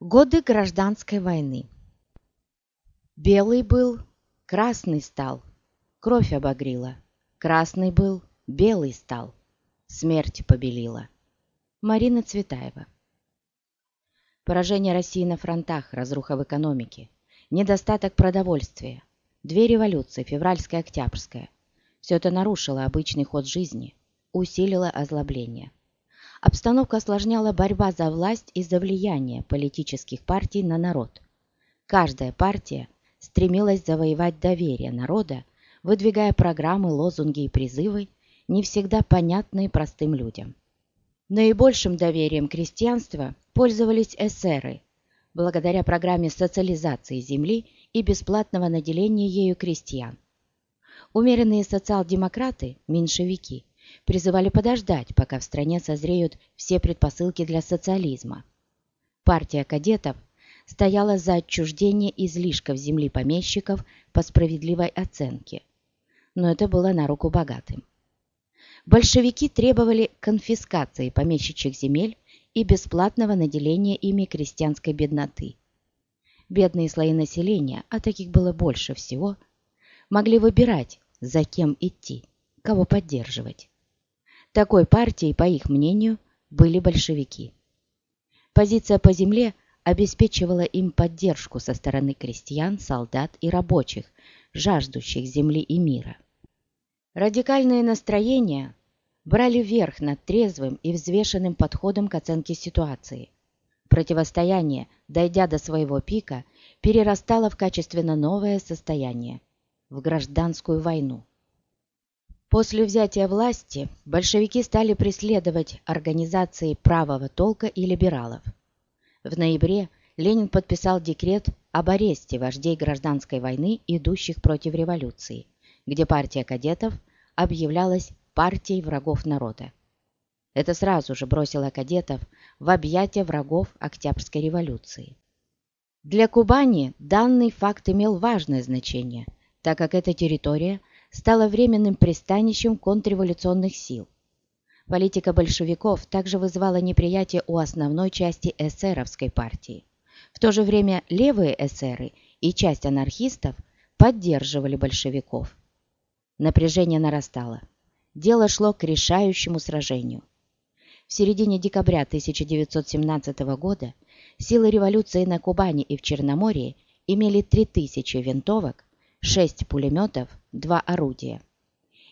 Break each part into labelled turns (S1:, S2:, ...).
S1: Годы гражданской войны. Белый был, красный стал, кровь обогрила. Красный был, белый стал, смерть побелила. Марина Цветаева. Поражение России на фронтах, разруха в экономике, недостаток продовольствия, две революции, февральская, октябрьская. Все это нарушило обычный ход жизни, усилило озлобление. Обстановку осложняла борьба за власть и за влияние политических партий на народ. Каждая партия стремилась завоевать доверие народа, выдвигая программы, лозунги и призывы, не всегда понятные простым людям. Наибольшим доверием крестьянства пользовались эсеры, благодаря программе социализации земли и бесплатного наделения ею крестьян. Умеренные социал-демократы, меньшевики, призывали подождать, пока в стране созреют все предпосылки для социализма. Партия кадетов стояла за отчуждение излишков земли помещиков по справедливой оценке, но это было на руку богатым. Большевики требовали конфискации помещичьих земель и бесплатного наделения ими крестьянской бедноты. Бедные слои населения, а таких было больше всего, могли выбирать, за кем идти, кого поддерживать. Такой партией, по их мнению, были большевики. Позиция по земле обеспечивала им поддержку со стороны крестьян, солдат и рабочих, жаждущих земли и мира. Радикальные настроения брали верх над трезвым и взвешенным подходом к оценке ситуации. Противостояние, дойдя до своего пика, перерастало в качественно новое состояние – в гражданскую войну. После взятия власти большевики стали преследовать организации правого толка и либералов. В ноябре Ленин подписал декрет об аресте вождей гражданской войны, идущих против революции, где партия кадетов объявлялась партией врагов народа. Это сразу же бросило кадетов в объятия врагов Октябрьской революции. Для Кубани данный факт имел важное значение, так как эта территория – стала временным пристанищем контрреволюционных сил. Политика большевиков также вызывала неприятие у основной части эсеровской партии. В то же время левые эсеры и часть анархистов поддерживали большевиков. Напряжение нарастало. Дело шло к решающему сражению. В середине декабря 1917 года силы революции на Кубани и в Черноморье имели 3000 винтовок, 6 пулеметов, 2 орудия.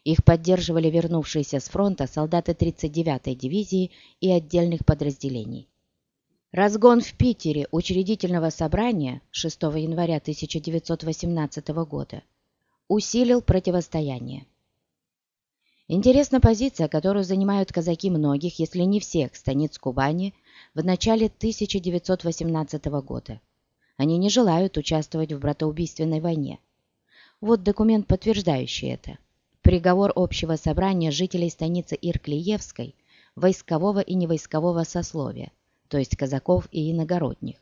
S1: Их поддерживали вернувшиеся с фронта солдаты 39-й дивизии и отдельных подразделений. Разгон в Питере учредительного собрания 6 января 1918 года усилил противостояние. Интересна позиция, которую занимают казаки многих, если не всех, станиц Кубани в начале 1918 года. Они не желают участвовать в братоубийственной войне. Вот документ, подтверждающий это. Приговор общего собрания жителей станицы Ирклиевской, войскового и невойскового сословия, то есть казаков и иногородних.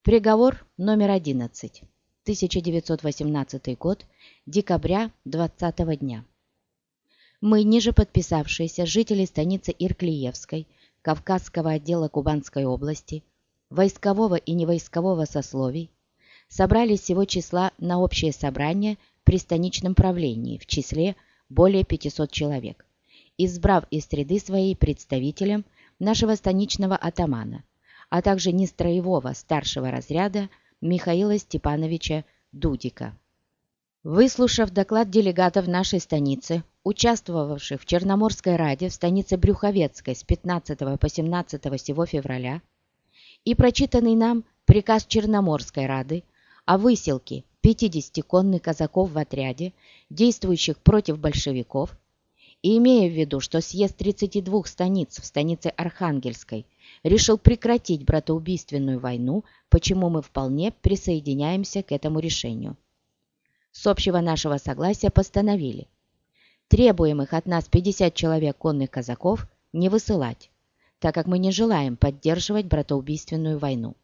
S1: Приговор номер 11. 1918 год, декабря 20 дня. Мы, ниже подписавшиеся жители станицы Ирклиевской, Кавказского отдела Кубанской области, войскового и невойскового сословий, собрались всего числа на общее собрание при станичном правлении в числе более 500 человек, избрав из среды своей представителем нашего станичного атамана, а также нестроевого старшего разряда Михаила Степановича Дудика. Выслушав доклад делегатов нашей станицы, участвовавших в Черноморской раде в станице Брюховецкой с 15 по 17 сего февраля, и прочитанный нам приказ Черноморской рады о выселке 50 конных казаков в отряде, действующих против большевиков, и имея в виду, что съезд 32 станиц в станице Архангельской решил прекратить братоубийственную войну, почему мы вполне присоединяемся к этому решению. С общего нашего согласия постановили требуемых от нас 50 человек конных казаков не высылать, так как мы не желаем поддерживать братоубийственную войну.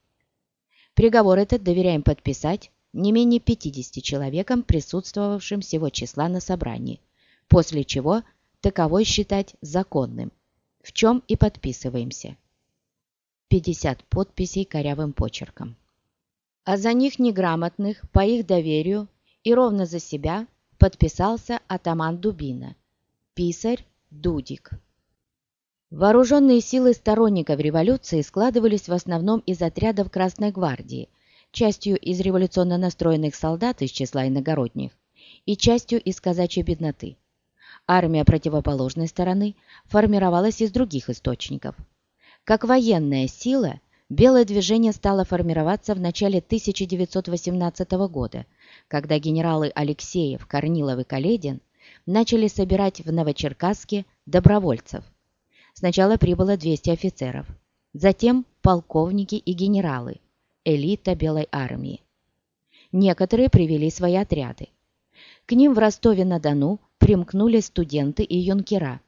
S1: Приговор этот доверяем подписать не менее 50 человекам, присутствовавшим всего числа на собрании, после чего таковой считать законным, в чем и подписываемся. 50 подписей корявым почерком. А за них неграмотных, по их доверию и ровно за себя подписался атаман Дубина, писарь Дудик. Вооруженные силы сторонников революции складывались в основном из отрядов Красной гвардии, частью из революционно настроенных солдат из числа иногородних и частью из казачьей бедноты. Армия противоположной стороны формировалась из других источников. Как военная сила, белое движение стало формироваться в начале 1918 года, когда генералы Алексеев, Корнилов и Каледин начали собирать в Новочеркасске добровольцев – Сначала прибыло 200 офицеров, затем полковники и генералы, элита Белой армии. Некоторые привели свои отряды. К ним в Ростове-на-Дону примкнули студенты и юнкера.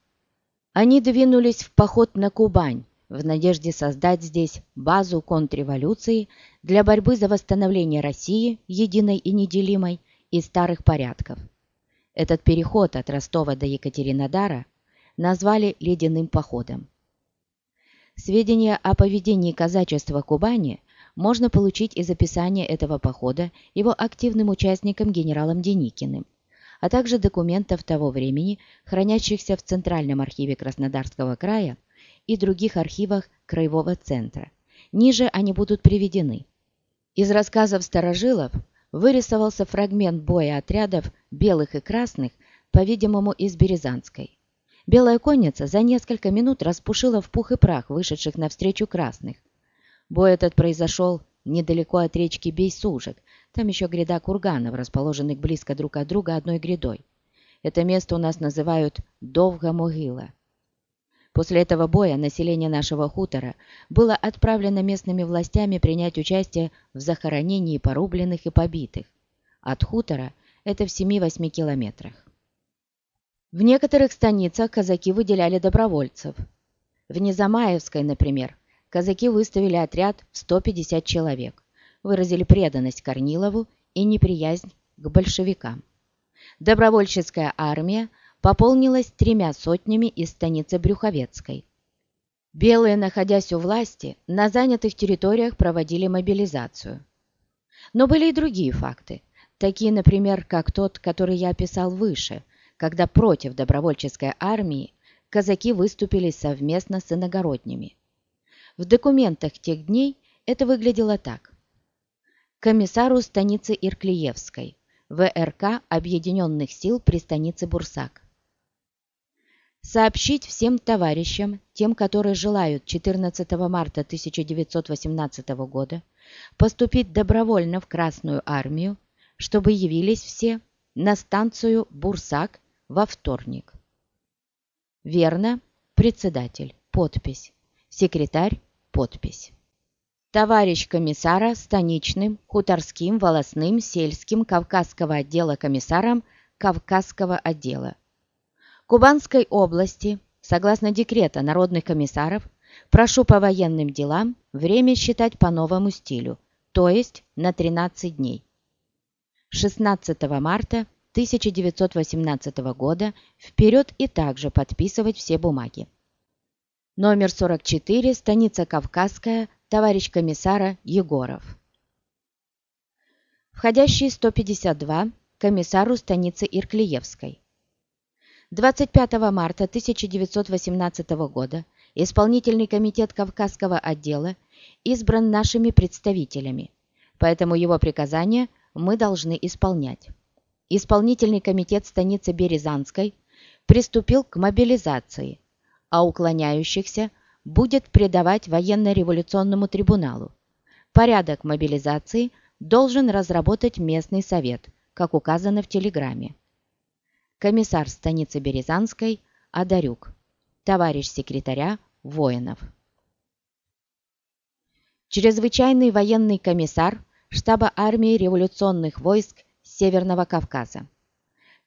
S1: Они двинулись в поход на Кубань в надежде создать здесь базу контрреволюции для борьбы за восстановление России, единой и неделимой, и старых порядков. Этот переход от Ростова до Екатеринодара назвали ледяным походом. Сведения о поведении казачества Кубани можно получить из описания этого похода его активным участником генералом Деникиным, а также документов того времени, хранящихся в Центральном архиве Краснодарского края и других архивах Краевого центра. Ниже они будут приведены. Из рассказов старожилов вырисовался фрагмент боя отрядов белых и красных, по-видимому, из Березанской. Белая конница за несколько минут распушила в пух и прах вышедших навстречу красных. Бой этот произошел недалеко от речки Бейсужек, там еще гряда курганов, расположенных близко друг от друга одной грядой. Это место у нас называют Довга-могила. После этого боя население нашего хутора было отправлено местными властями принять участие в захоронении порубленных и побитых. От хутора это в 7-8 километрах. В некоторых станицах казаки выделяли добровольцев. В Незамаевской, например, казаки выставили отряд в 150 человек, выразили преданность Корнилову и неприязнь к большевикам. Добровольческая армия пополнилась тремя сотнями из станицы Брюховецкой. Белые, находясь у власти, на занятых территориях проводили мобилизацию. Но были и другие факты, такие, например, как тот, который я описал выше – когда против добровольческой армии казаки выступили совместно с иногородними. В документах тех дней это выглядело так. Комиссару станицы Ирклиевской, ВРК Объединенных сил при станице Бурсак. Сообщить всем товарищам, тем, которые желают 14 марта 1918 года поступить добровольно в Красную армию, чтобы явились все на станцию Бурсак во вторник. Верно, председатель, подпись. Секретарь, подпись. Товарищ комиссара станичным, хуторским, волосным, сельским Кавказского отдела комиссаром Кавказского отдела. Кубанской области, согласно декрета народных комиссаров, прошу по военным делам время считать по новому стилю, то есть на 13 дней. 16 марта 1918 года вперед и также подписывать все бумаги. Номер 44, станица Кавказская, товарищ комиссара Егоров. Входящий 152, комиссару станицы Ирклиевской. 25 марта 1918 года исполнительный комитет Кавказского отдела избран нашими представителями, поэтому его приказания мы должны исполнять исполнительный комитет станицы Березанской приступил к мобилизации, а уклоняющихся будет предавать военно-революционному трибуналу. Порядок мобилизации должен разработать местный совет, как указано в телеграмме. Комиссар станицы Березанской Адарюк. Товарищ секретаря Воинов. Чрезвычайный военный комиссар штаба армии революционных войск Северного Кавказа.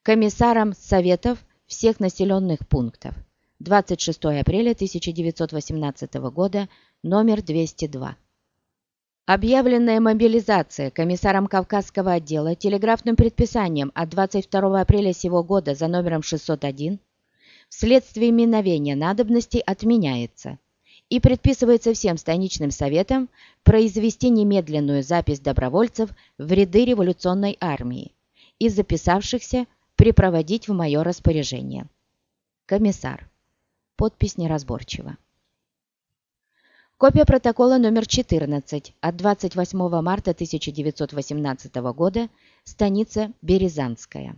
S1: Комиссаром Советов всех населенных пунктов. 26 апреля 1918 года, номер 202. Объявленная мобилизация комиссаром Кавказского отдела телеграфным предписанием от 22 апреля сего года за номером 601 вследствие миновения надобностей отменяется и предписывается всем станичным советам произвести немедленную запись добровольцев в ряды революционной армии и записавшихся припроводить в мое распоряжение. Комиссар. Подпись неразборчива. Копия протокола номер 14 от 28 марта 1918 года, станица Березанская.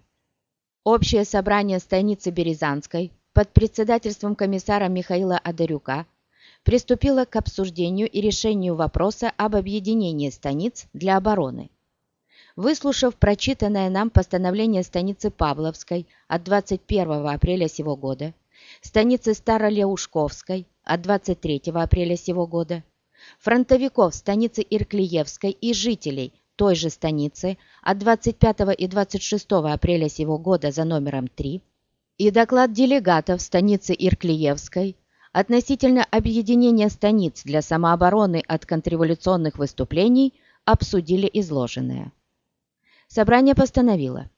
S1: Общее собрание станицы Березанской под председательством комиссара Михаила Адарюка приступило к обсуждению и решению вопроса об объединении станиц для обороны. Выслушав прочитанное нам постановление станицы Павловской от 21 апреля сего года, станицы Старолеушковской от 23 апреля сего года, фронтовиков станицы Ирклиевской и жителей той же станицы от 25 и 26 апреля сего года за номером 3 и доклад делегатов станицы Ирклиевской относительно объединения станиц для самообороны от контрреволюционных выступлений обсудили изложенное. Собрание постановило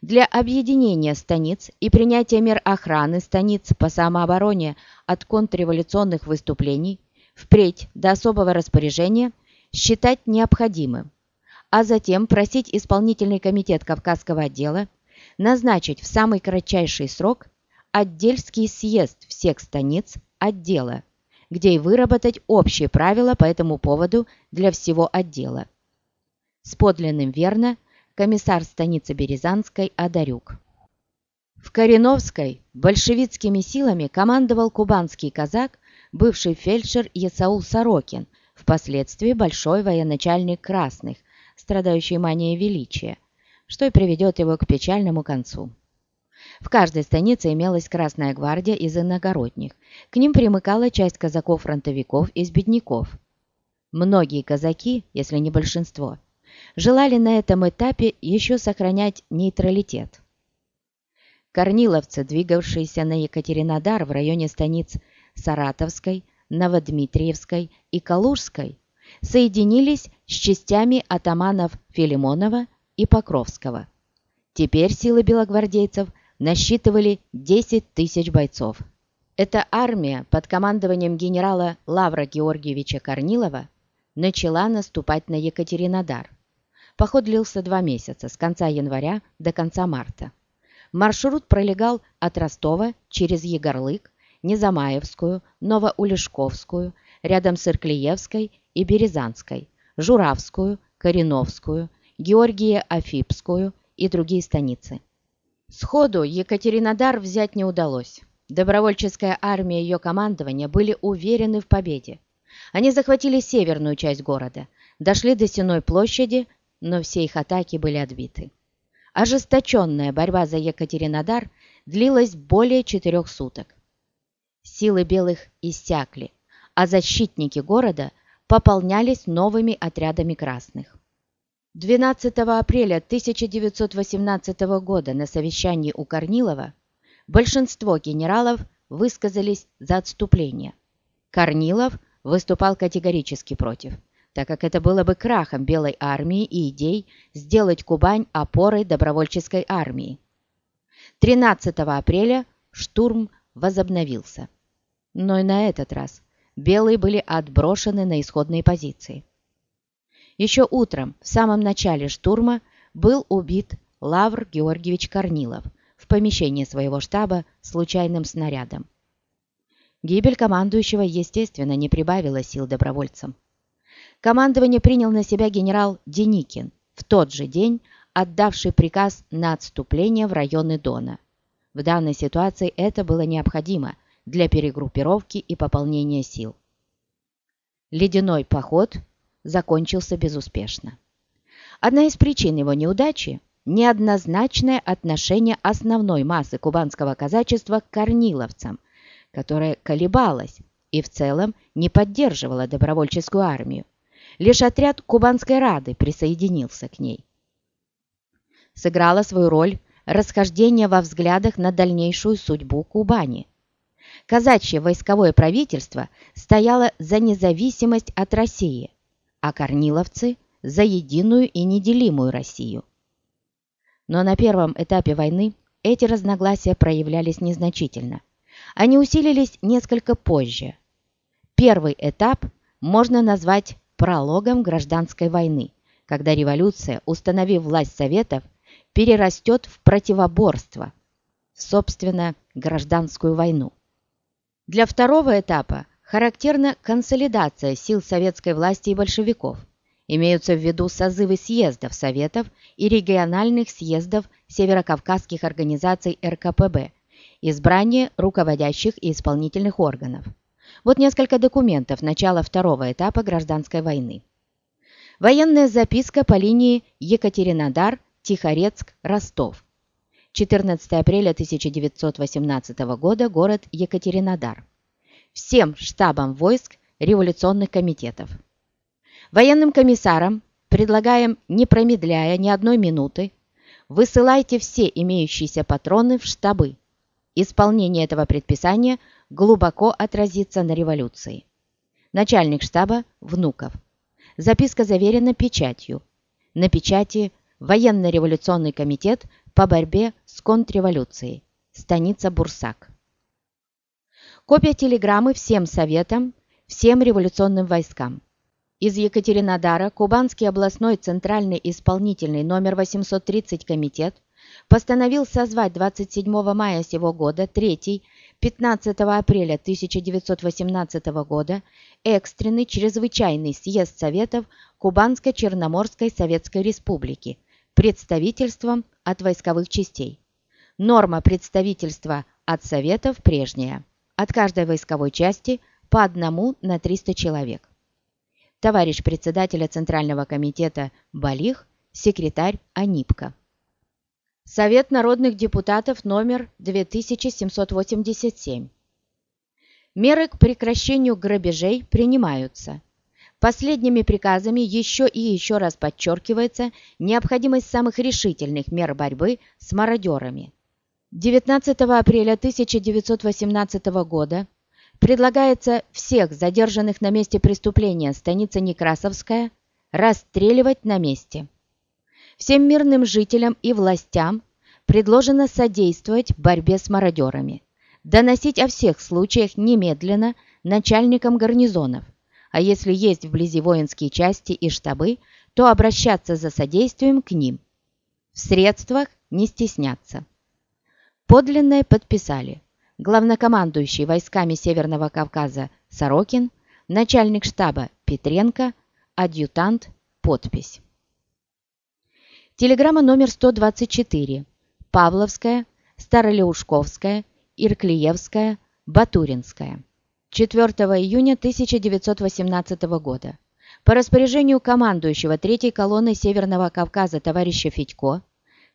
S1: для объединения станиц и принятия мер охраны станиц по самообороне от контрреволюционных выступлений впредь до особого распоряжения считать необходимым, а затем просить исполнительный комитет Кавказского отдела назначить в самый кратчайший срок отдельский съезд всех станиц отдела, где и выработать общие правила по этому поводу для всего отдела. С подлинным верно – комиссар станицы Березанской Адарюк. В Кореновской большевистскими силами командовал кубанский казак, бывший фельдшер Есаул Сорокин, впоследствии большой военачальник Красных, страдающий манией величия, что и приведет его к печальному концу. В каждой станице имелась Красная гвардия из иногородних. К ним примыкала часть казаков-фронтовиков из бедняков. Многие казаки, если не большинство, желали на этом этапе еще сохранять нейтралитет. Корниловцы, двигавшиеся на Екатеринодар в районе станиц Саратовской, Новодмитриевской и Калужской, соединились с частями атаманов Филимонова и Покровского. Теперь силы белогвардейцев насчитывали 10 тысяч бойцов. Эта армия под командованием генерала Лавра Георгиевича Корнилова начала наступать на Екатеринодар. Поход длился два месяца, с конца января до конца марта. Маршрут пролегал от Ростова через Егорлык, Незамаевскую, Новоулешковскую, рядом с Ирклиевской и Березанской, Журавскую, Кореновскую, Георгия Афипскую и другие станицы. Сходу Екатеринодар взять не удалось. Добровольческая армия и ее командование были уверены в победе. Они захватили северную часть города, дошли до Сеной площади но все их атаки были отбиты. Ожесточенная борьба за Екатеринодар длилась более четырех суток. Силы белых иссякли, а защитники города пополнялись новыми отрядами красных. 12 апреля 1918 года на совещании у Корнилова большинство генералов высказались за отступление. Корнилов выступал категорически против – так как это было бы крахом Белой армии и идей сделать Кубань опорой добровольческой армии. 13 апреля штурм возобновился. Но и на этот раз белые были отброшены на исходные позиции. Еще утром, в самом начале штурма, был убит Лавр Георгиевич Корнилов в помещении своего штаба случайным снарядом. Гибель командующего, естественно, не прибавила сил добровольцам командование принял на себя генерал Деникин, в тот же день отдавший приказ на отступление в районы Дона. В данной ситуации это было необходимо для перегруппировки и пополнения сил. Ледяной поход закончился безуспешно. Одна из причин его неудачи – неоднозначное отношение основной массы кубанского казачества к корниловцам, которое колебалось и в целом не поддерживало добровольческую армию. Лишь отряд Кубанской Рады присоединился к ней. Сыграло свою роль расхождение во взглядах на дальнейшую судьбу Кубани. Казачье войсковое правительство стояло за независимость от России, а корниловцы – за единую и неделимую Россию. Но на первом этапе войны эти разногласия проявлялись незначительно. Они усилились несколько позже – Первый этап можно назвать прологом гражданской войны, когда революция, установив власть Советов, перерастет в противоборство, собственно, гражданскую войну. Для второго этапа характерна консолидация сил советской власти и большевиков. Имеются в виду созывы съездов Советов и региональных съездов северокавказских организаций РКПБ, избрание руководящих и исполнительных органов. Вот несколько документов начала второго этапа гражданской войны. Военная записка по линии Екатеринодар, Тихорецк, Ростов. 14 апреля 1918 года, город Екатеринодар. Всем штабам войск революционных комитетов. Военным комиссарам предлагаем, не промедляя ни одной минуты, высылайте все имеющиеся патроны в штабы. Исполнение этого предписания глубоко отразится на революции. Начальник штаба Внуков. Записка заверена печатью. На печати Военно-революционный комитет по борьбе с контрреволюцией. Станица Бурсак. Копия телеграммы всем советам, всем революционным войскам. Из Екатеринодара Кубанский областной центральный исполнительный номер 830 комитет постановил созвать 27 мая сего года 3 15 апреля 1918 года экстренный чрезвычайный съезд Советов Кубанско-Черноморской Советской Республики представительством от войсковых частей. Норма представительства от Советов прежняя. От каждой войсковой части по одному на 300 человек. Товарищ председателя Центрального комитета Балих, секретарь Анипка. Совет народных депутатов номер 2787. Меры к прекращению грабежей принимаются. Последними приказами еще и еще раз подчеркивается необходимость самых решительных мер борьбы с мародерами. 19 апреля 1918 года предлагается всех задержанных на месте преступления станица Некрасовская расстреливать на месте. Всем мирным жителям и властям предложено содействовать борьбе с мародерами, доносить о всех случаях немедленно начальникам гарнизонов, а если есть вблизи воинские части и штабы, то обращаться за содействием к ним. В средствах не стесняться. Подлинное подписали главнокомандующий войсками Северного Кавказа Сорокин, начальник штаба Петренко, адъютант, подпись. Телеграмма номер 124. Павловская, Старолеушковская, Ирклиевская, Батуринская. 4 июня 1918 года. По распоряжению командующего 3-й колонны Северного Кавказа товарища Федько,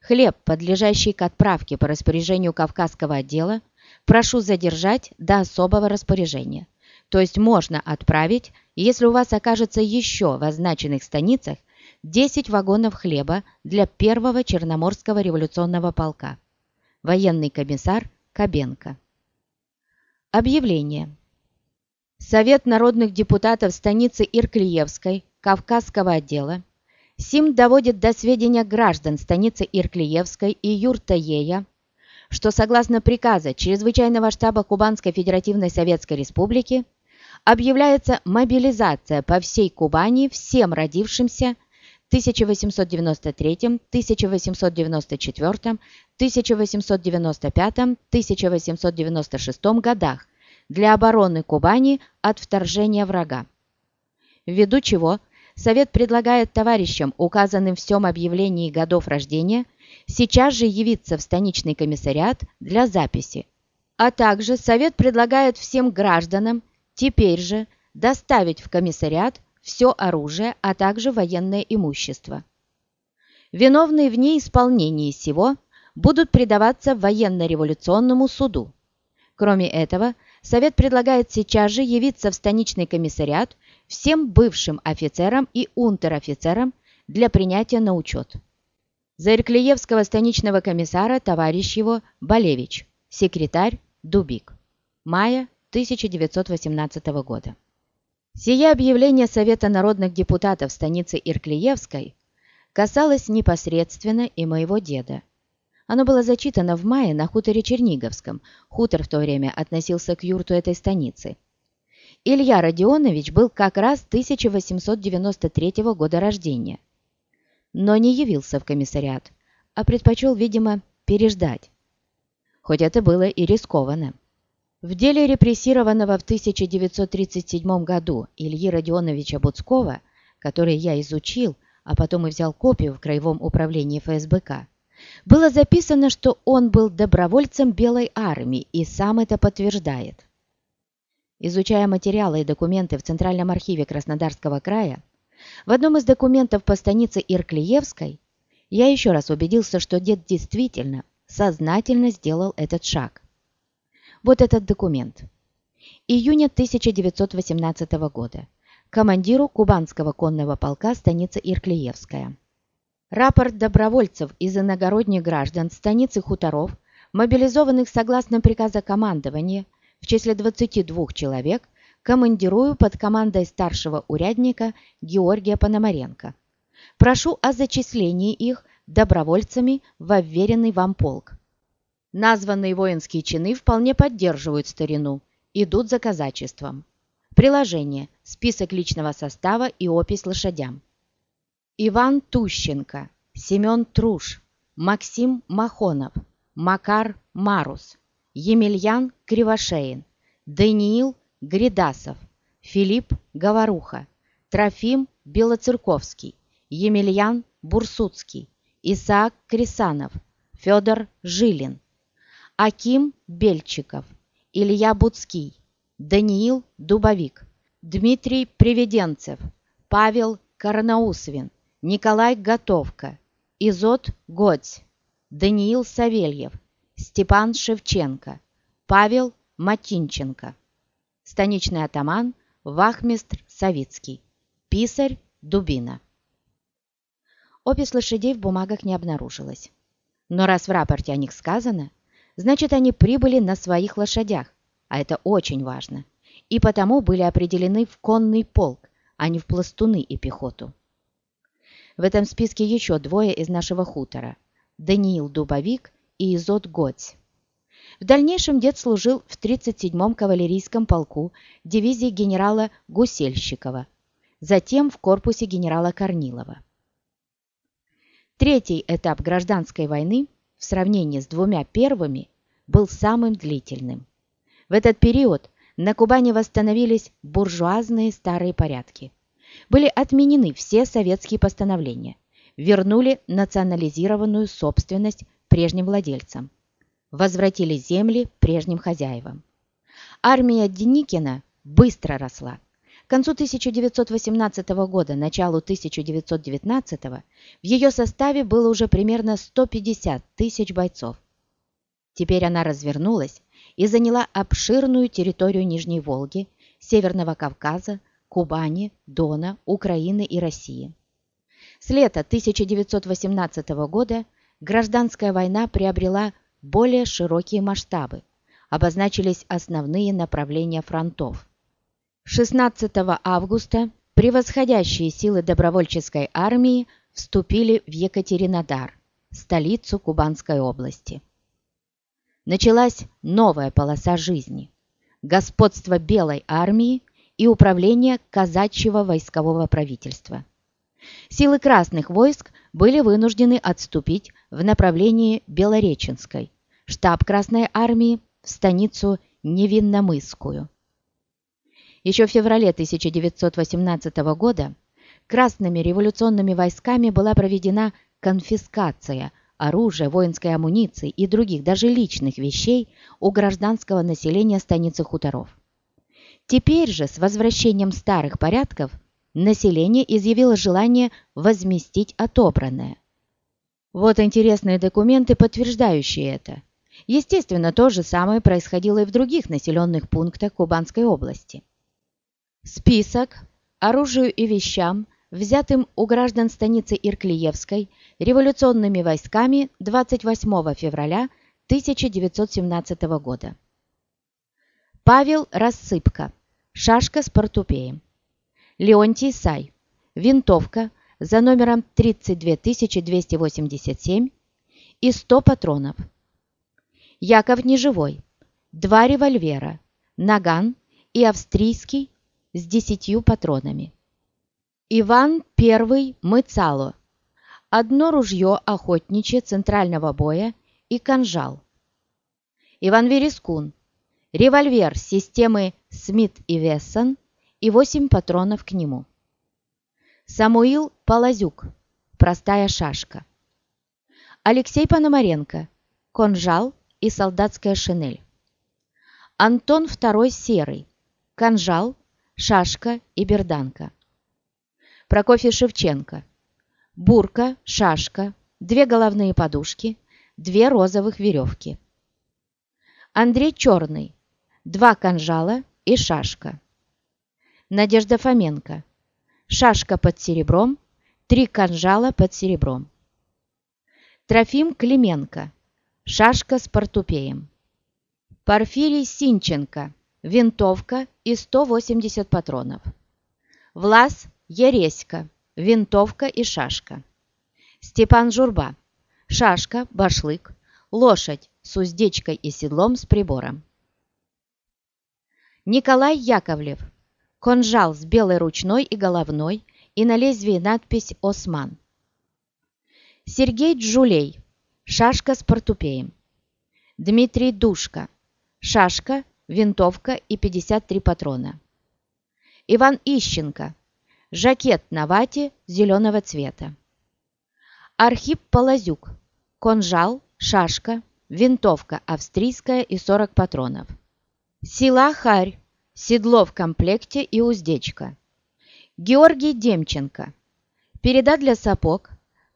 S1: хлеб, подлежащий к отправке по распоряжению Кавказского отдела, прошу задержать до особого распоряжения. То есть можно отправить, если у вас окажется еще в означенных станицах 10 вагонов хлеба для первого Черноморского революционного полка. Военный комиссар Кабенко. Объявление. Совет народных депутатов станицы Ирклиевской Кавказского отдела Сим доводит до сведения граждан станицы Ирклиевской и Юртаея, что согласно приказа Чрезвычайного штаба Кубанской Федеративной Советской Республики объявляется мобилизация по всей Кубани всем родившимся 1893, 1894, 1895, 1896 годах для обороны Кубани от вторжения врага. Ввиду чего Совет предлагает товарищам, указанным в всем объявлении годов рождения, сейчас же явиться в станичный комиссариат для записи. А также Совет предлагает всем гражданам теперь же доставить в комиссариат все оружие, а также военное имущество. Виновные в неисполнении сего будут предаваться военно-революционному суду. Кроме этого, Совет предлагает сейчас же явиться в станичный комиссариат всем бывшим офицерам и унтер-офицерам для принятия на учет. За Ирклеевского станичного комиссара товарищ его Болевич, секретарь Дубик. Мая 1918 года. Сие объявление Совета народных депутатов станицы Ирклеевской касалось непосредственно и моего деда. Оно было зачитано в мае на хуторе Черниговском. Хутор в то время относился к юрту этой станицы. Илья Родионович был как раз 1893 года рождения, но не явился в комиссариат, а предпочел, видимо, переждать. Хоть это было и рискованно. В деле репрессированного в 1937 году Ильи Родионовича Буцкова, который я изучил, а потом и взял копию в Краевом управлении ФСБК, было записано, что он был добровольцем Белой армии и сам это подтверждает. Изучая материалы и документы в Центральном архиве Краснодарского края, в одном из документов по станице Ирклиевской я еще раз убедился, что дед действительно сознательно сделал этот шаг. Вот этот документ. Июня 1918 года. Командиру Кубанского конного полка станица Ирклеевская. Рапорт добровольцев из иногородних граждан станицы Хуторов, мобилизованных согласно приказа командования в числе 22 человек, командирую под командой старшего урядника Георгия Пономаренко. Прошу о зачислении их добровольцами в уверенный вам полк. Названные воинские чины вполне поддерживают старину, идут за казачеством. Приложение. Список личного состава и опись лошадям. Иван Тущенко, Семен Труш, Максим Махонов, Макар Марус, Емельян Кривошеин, Даниил Гридасов, Филипп Говоруха, Трофим Белоцерковский, Емельян Бурсуцкий, Исаак Крисанов, Федор Жилин, Аким Бельчиков, Илья Буцкий, Даниил Дубовик, Дмитрий Приведенцев, Павел Карнаусвин, Николай Готовка, Изот Годь, Даниил Савельев, Степан Шевченко, Павел Матинченко, станичный атаман Вахмистр Савицкий, писарь Дубина. Опись лошадей в бумагах не обнаружилось. Но раз в рапорте о них сказано – значит, они прибыли на своих лошадях, а это очень важно, и потому были определены в конный полк, а не в пластуны и пехоту. В этом списке еще двое из нашего хутора – Даниил Дубовик и Изот Гоць. В дальнейшем дед служил в 37-м кавалерийском полку дивизии генерала Гусельщикова, затем в корпусе генерала Корнилова. Третий этап гражданской войны в сравнении с двумя первыми был самым длительным. В этот период на Кубани восстановились буржуазные старые порядки. Были отменены все советские постановления, вернули национализированную собственность прежним владельцам, возвратили земли прежним хозяевам. Армия Деникина быстро росла. К концу 1918 года, началу 1919 в ее составе было уже примерно 150 тысяч бойцов. Теперь она развернулась и заняла обширную территорию Нижней Волги, Северного Кавказа, Кубани, Дона, Украины и России. С лета 1918 года гражданская война приобрела более широкие масштабы, обозначились основные направления фронтов. 16 августа превосходящие силы добровольческой армии вступили в Екатеринодар, столицу Кубанской области. Началась новая полоса жизни – господство Белой армии и управление казачьего войскового правительства. Силы красных войск были вынуждены отступить в направлении Белореченской, штаб Красной армии в станицу Невинномысскую. Еще в феврале 1918 года красными революционными войсками была проведена конфискация оружия, воинской амуниции и других, даже личных вещей у гражданского населения станицы хуторов. Теперь же, с возвращением старых порядков, население изъявило желание возместить отобранное. Вот интересные документы, подтверждающие это. Естественно, то же самое происходило и в других населенных пунктах Кубанской области. Список оружию и вещам, взятым у граждан станицы Ирклиевской революционными войсками 28 февраля 1917 года. Павел Рассыпка. Шашка с портупеем. Леонтий Сай. Винтовка за номером 32287 и 100 патронов. Яков Неживой. Два револьвера. Наган и австрийский с десятью патронами. Иван I Мыцало. Одно ружье охотничье центрального боя и канжал. Иван Верескун. Револьвер системы Смит и Вессон и 8 патронов к нему. Самуил Палазюк. Простая шашка. Алексей Пономаренко. Конжал и солдатская шинель. Антон II Серый. Конжал, шашка и берданка. Прокофий Шевченко. Бурка, шашка, две головные подушки, две розовых веревки. Андрей Черный. Два конжала и шашка. Надежда Фоменко. Шашка под серебром, три конжала под серебром. Трофим Клименко. Шашка с портупеем. Порфирий Синченко. Винтовка и 180 патронов. Влас Ереська. Винтовка и шашка. Степан Журба. Шашка, башлык, лошадь с уздечкой и седлом с прибором. Николай Яковлев. Конжал с белой ручной и головной и на лезвии надпись «Осман». Сергей Джулей. Шашка с портупеем. Дмитрий Душка. Шашка, винтовка и 53 патрона. Иван Ищенко. Жакет на вате зеленого цвета. Архип Полозюк. Конжал, шашка, винтовка австрийская и 40 патронов. Сила Харь. Седло в комплекте и уздечка. Георгий Демченко. Переда для сапог,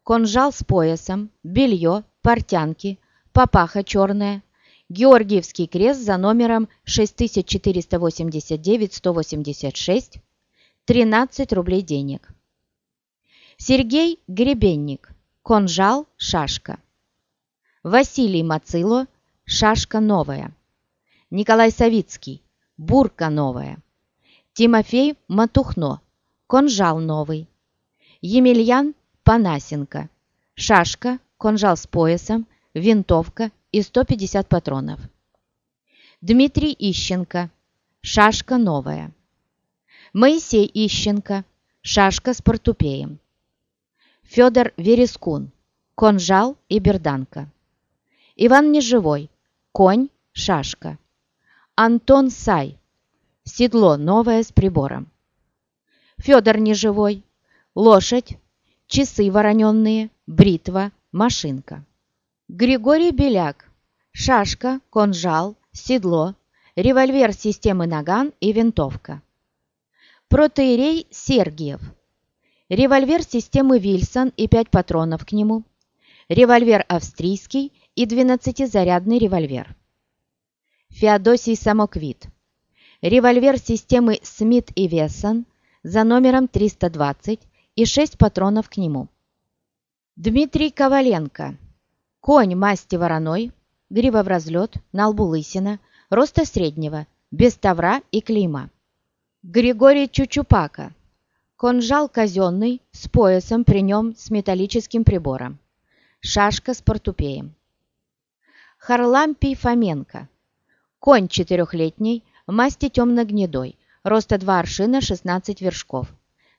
S1: конжал с поясом, белье, портянки, папаха черная, Георгиевский крест за номером 6489-186, 13 рублей денег. Сергей Гребенник, конжал, шашка. Василий Мацило, шашка новая. Николай Савицкий, бурка новая. Тимофей Матухно, конжал новый. Емельян Панасенко. Шашка, конжал с поясом, винтовка и 150 патронов. Дмитрий Ищенко. Шашка новая. Моисей Ищенко. Шашка с портупеем. Федор Верескун. Конжал и берданка. Иван Неживой. Конь, шашка. Антон Сай. Седло новое с прибором. Федор Неживой. Лошадь, часы вороненные, бритва, машинка. Григорий Беляк. Шашка, конжал, седло, револьвер системы Наган и винтовка. Протеерей Сергиев. Револьвер системы Вильсон и 5 патронов к нему. Револьвер австрийский и 12-зарядный револьвер. Феодосий Самоквит. Револьвер системы Смит и Вессон за номером 320 и 6 патронов к нему. Дмитрий Коваленко. Конь масти вороной, грива в разлет, на лбу лысина, роста среднего, без тавра и клейма. Григорий Чучупака. Конжал казенный, с поясом при нем с металлическим прибором. Шашка с портупеем. Харлампий Фоменко. Конь четырехлетний, масти темно-гнедой, роста 2 аршина 16 вершков.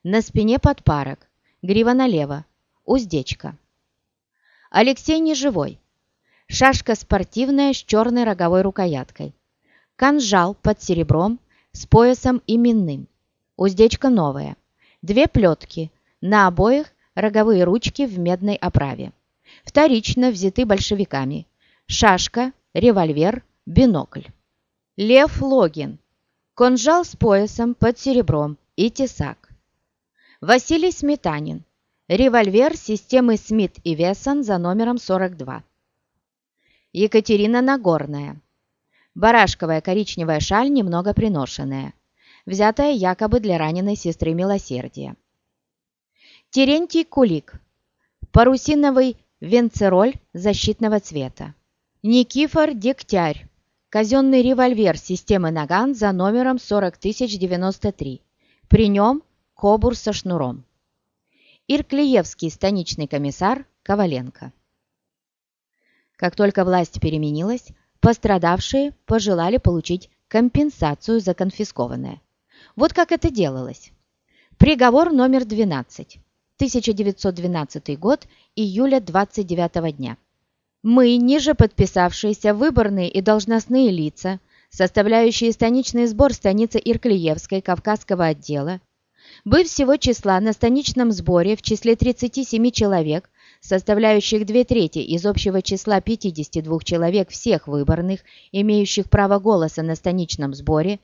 S1: На спине подпарок, грива налево, уздечка. Алексей Неживой. Шашка спортивная с черной роговой рукояткой. Канжал под серебром с поясом именным. Уздечка новая. Две плетки. На обоих роговые ручки в медной оправе. Вторично взяты большевиками. Шашка, револьвер, бинокль. Лев Логин. Конжал с поясом под серебром и тесак. Василий Сметанин. Револьвер системы Смит и Вессон за номером 42. Екатерина Нагорная. Барашковая коричневая шаль, немного приношенная, взятая якобы для раненой сестры Милосердия. Терентий Кулик. Парусиновый венцероль защитного цвета. Никифор Дегтярь. Казенный револьвер системы Наган за номером 40093. При нем кобур со шнуром. Ирклиевский станичный комиссар Коваленко. Как только власть переменилась, пострадавшие пожелали получить компенсацию за конфискованное. Вот как это делалось. Приговор номер 12. 1912 год, июля 29 дня. Мы, ниже подписавшиеся выборные и должностные лица, составляющие станичный сбор станицы Ирклиевской Кавказского отдела, быв всего числа на станичном сборе в числе 37 человек, составляющих две трети из общего числа 52 человек всех выборных, имеющих право голоса на станичном сборе,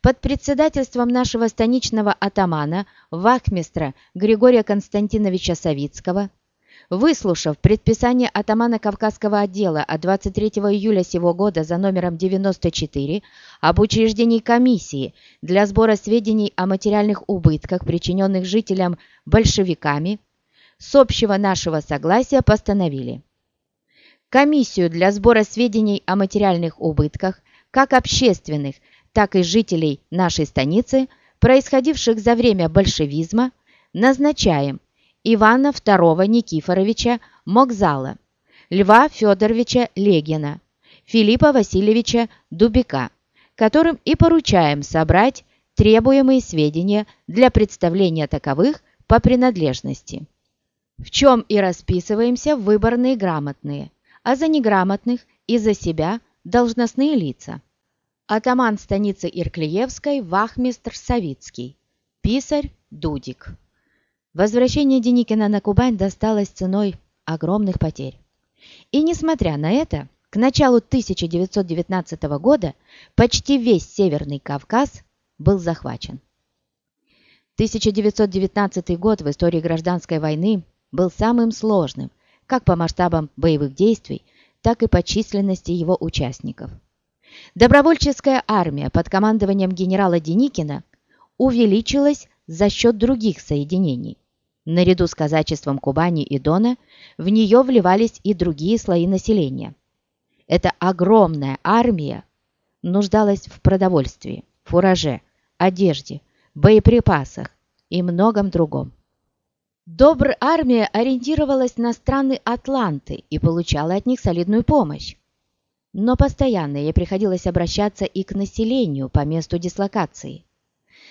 S1: под председательством нашего станичного атамана, вахмистра Григория Константиновича Савицкого, выслушав предписание атамана Кавказского отдела от 23 июля сего года за номером 94 об учреждении комиссии для сбора сведений о материальных убытках, причиненных жителям большевиками, с общего нашего согласия постановили. Комиссию для сбора сведений о материальных убытках, как общественных, так и жителей нашей станицы, происходивших за время большевизма, назначаем Ивана II Никифоровича Мокзала, Льва Федоровича Легина, Филиппа Васильевича Дубика, которым и поручаем собрать требуемые сведения для представления таковых по принадлежности. В чем и расписываемся выборные грамотные, а за неграмотных и за себя должностные лица. Атаман станицы Ирклеевской Вахмистр Савицкий, писарь Дудик. Возвращение Деникина на Кубань досталось ценой огромных потерь. И несмотря на это, к началу 1919 года почти весь Северный Кавказ был захвачен. 1919 год в истории гражданской войны был самым сложным как по масштабам боевых действий, так и по численности его участников. Добровольческая армия под командованием генерала Деникина увеличилась за счет других соединений. Наряду с казачеством Кубани и Дона в нее вливались и другие слои населения. Эта огромная армия нуждалась в продовольствии, фураже, одежде, боеприпасах и многом другом. Добр армия ориентировалась на страны Атланты и получала от них солидную помощь. Но постоянно ей приходилось обращаться и к населению по месту дислокации.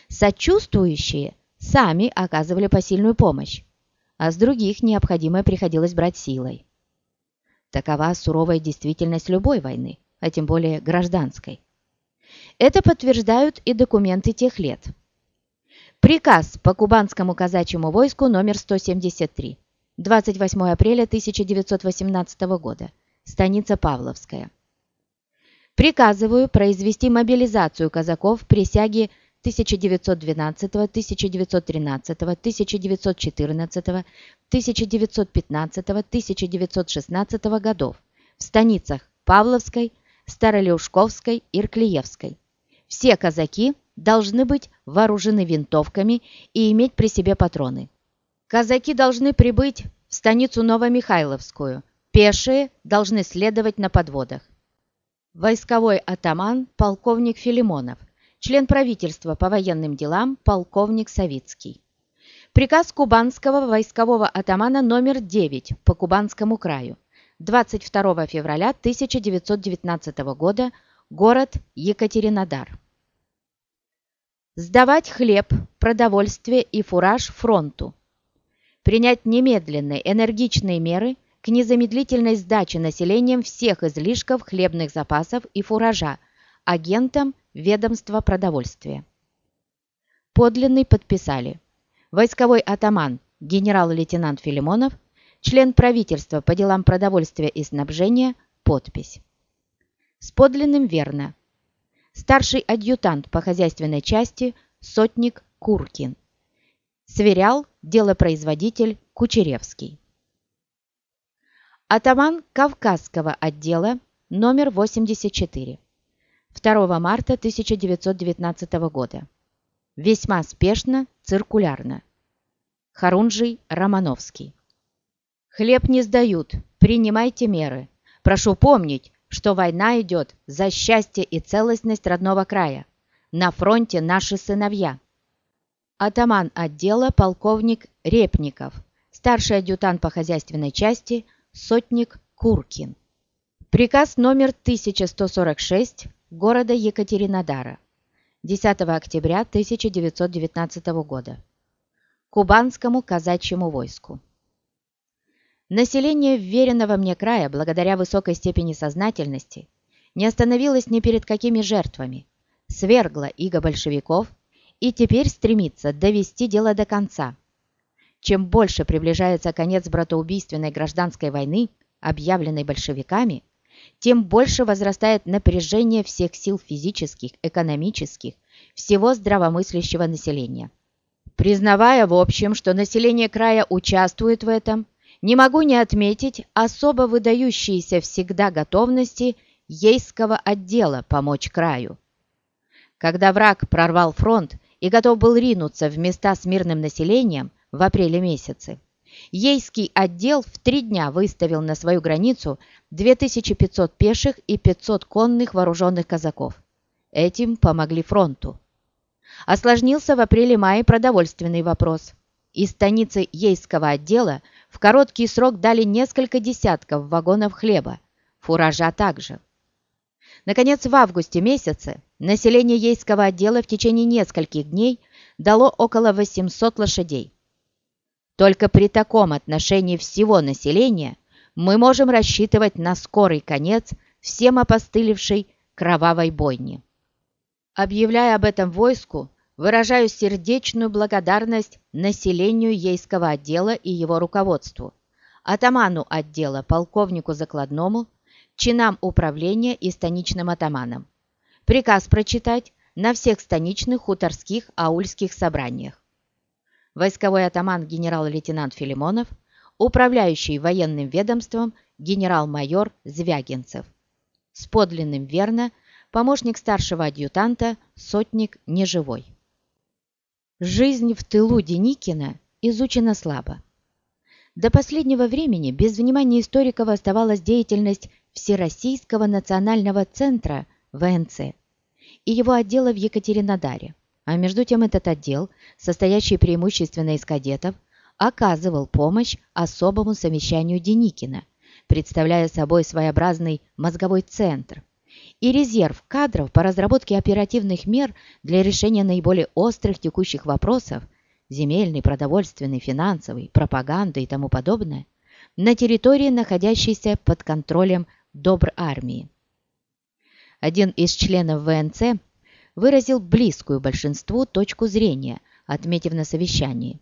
S1: Сочувствующие сами оказывали посильную помощь, а с других необходимое приходилось брать силой. Такова суровая действительность любой войны, а тем более гражданской. Это подтверждают и документы тех лет. Приказ по кубанскому казачьему войску номер 173. 28 апреля 1918 года. Станица Павловская. Приказываю произвести мобилизацию казаков присяги 1912, 1913, 1914, 1915, 1916 годов в станицах Павловской, Старолеушковской, Ирклиевской. Все казаки должны быть вооружены винтовками и иметь при себе патроны. Казаки должны прибыть в станицу Новомихайловскую, пешие должны следовать на подводах войсковой атаман полковник Филимонов, член правительства по военным делам полковник Савицкий. Приказ кубанского войскового атамана номер 9 по Кубанскому краю. 22 февраля 1919 года. Город Екатеринодар. Сдавать хлеб, продовольствие и фураж фронту. Принять немедленные энергичные меры – к незамедлительной сдаче населением всех излишков хлебных запасов и фуража агентам ведомства продовольствия. Подлинный подписали войсковой атаман генерал-лейтенант Филимонов, член правительства по делам продовольствия и снабжения, подпись. С подлинным верно. Старший адъютант по хозяйственной части, сотник Куркин. Сверял делопроизводитель Кучеревский. Атаман Кавказского отдела номер 84. 2 марта 1919 года. Весьма спешно, циркулярно. Харунжий Романовский. Хлеб не сдают, принимайте меры. Прошу помнить, что война идет за счастье и целостность родного края. На фронте наши сыновья. Атаман отдела полковник Репников, старший адъютант по хозяйственной части – сотник Куркин. Приказ номер 1146 города Екатеринодара. 10 октября 1919 года. Кубанскому казачьему войску. Население вверенного мне края, благодаря высокой степени сознательности, не остановилось ни перед какими жертвами, свергло иго большевиков и теперь стремится довести дело до конца. Чем больше приближается конец братоубийственной гражданской войны, объявленной большевиками, тем больше возрастает напряжение всех сил физических, экономических, всего здравомыслящего населения. Признавая в общем, что население края участвует в этом, не могу не отметить особо выдающиеся всегда готовности Ейского отдела помочь краю. Когда враг прорвал фронт и готов был ринуться в места с мирным населением в апреле месяце, Ейский отдел в три дня выставил на свою границу 2500 пеших и 500 конных вооруженных казаков. Этим помогли фронту. Осложнился в апреле-мае продовольственный вопрос. Из станицы Ейского отдела в короткий срок дали несколько десятков вагонов хлеба, фуража также. Наконец, в августе месяце население Ейского отдела в течение нескольких дней дало около 800 лошадей. Только при таком отношении всего населения мы можем рассчитывать на скорый конец всем опостылевшей кровавой бойни. Объявляя об этом войску, выражаю сердечную благодарность населению Ейского отдела и его руководству, атаману отдела, полковнику закладному, чинам управления и станичным атаманам. Приказ прочитать на всех станичных хуторских аульских собраниях. Войсковой атаман генерал-лейтенант Филимонов, управляющий военным ведомством генерал-майор Звягинцев. С подлинным верно – помощник старшего адъютанта, сотник Неживой. Жизнь в тылу Деникина изучена слабо. До последнего времени без внимания историков оставалась деятельность Всероссийского национального центра ВНЦ и его отдела в Екатеринодаре. А между тем этот отдел, состоящий преимущественно из кадетов, оказывал помощь особому совещанию Деникина, представляя собой своеобразный мозговой центр, и резерв кадров по разработке оперативных мер для решения наиболее острых текущих вопросов земельный, продовольственный, финансовый, пропаганда и тому подобное на территории, находящейся под контролем добр армии. Один из членов ВНЦ выразил близкую большинству точку зрения, отметив на совещании.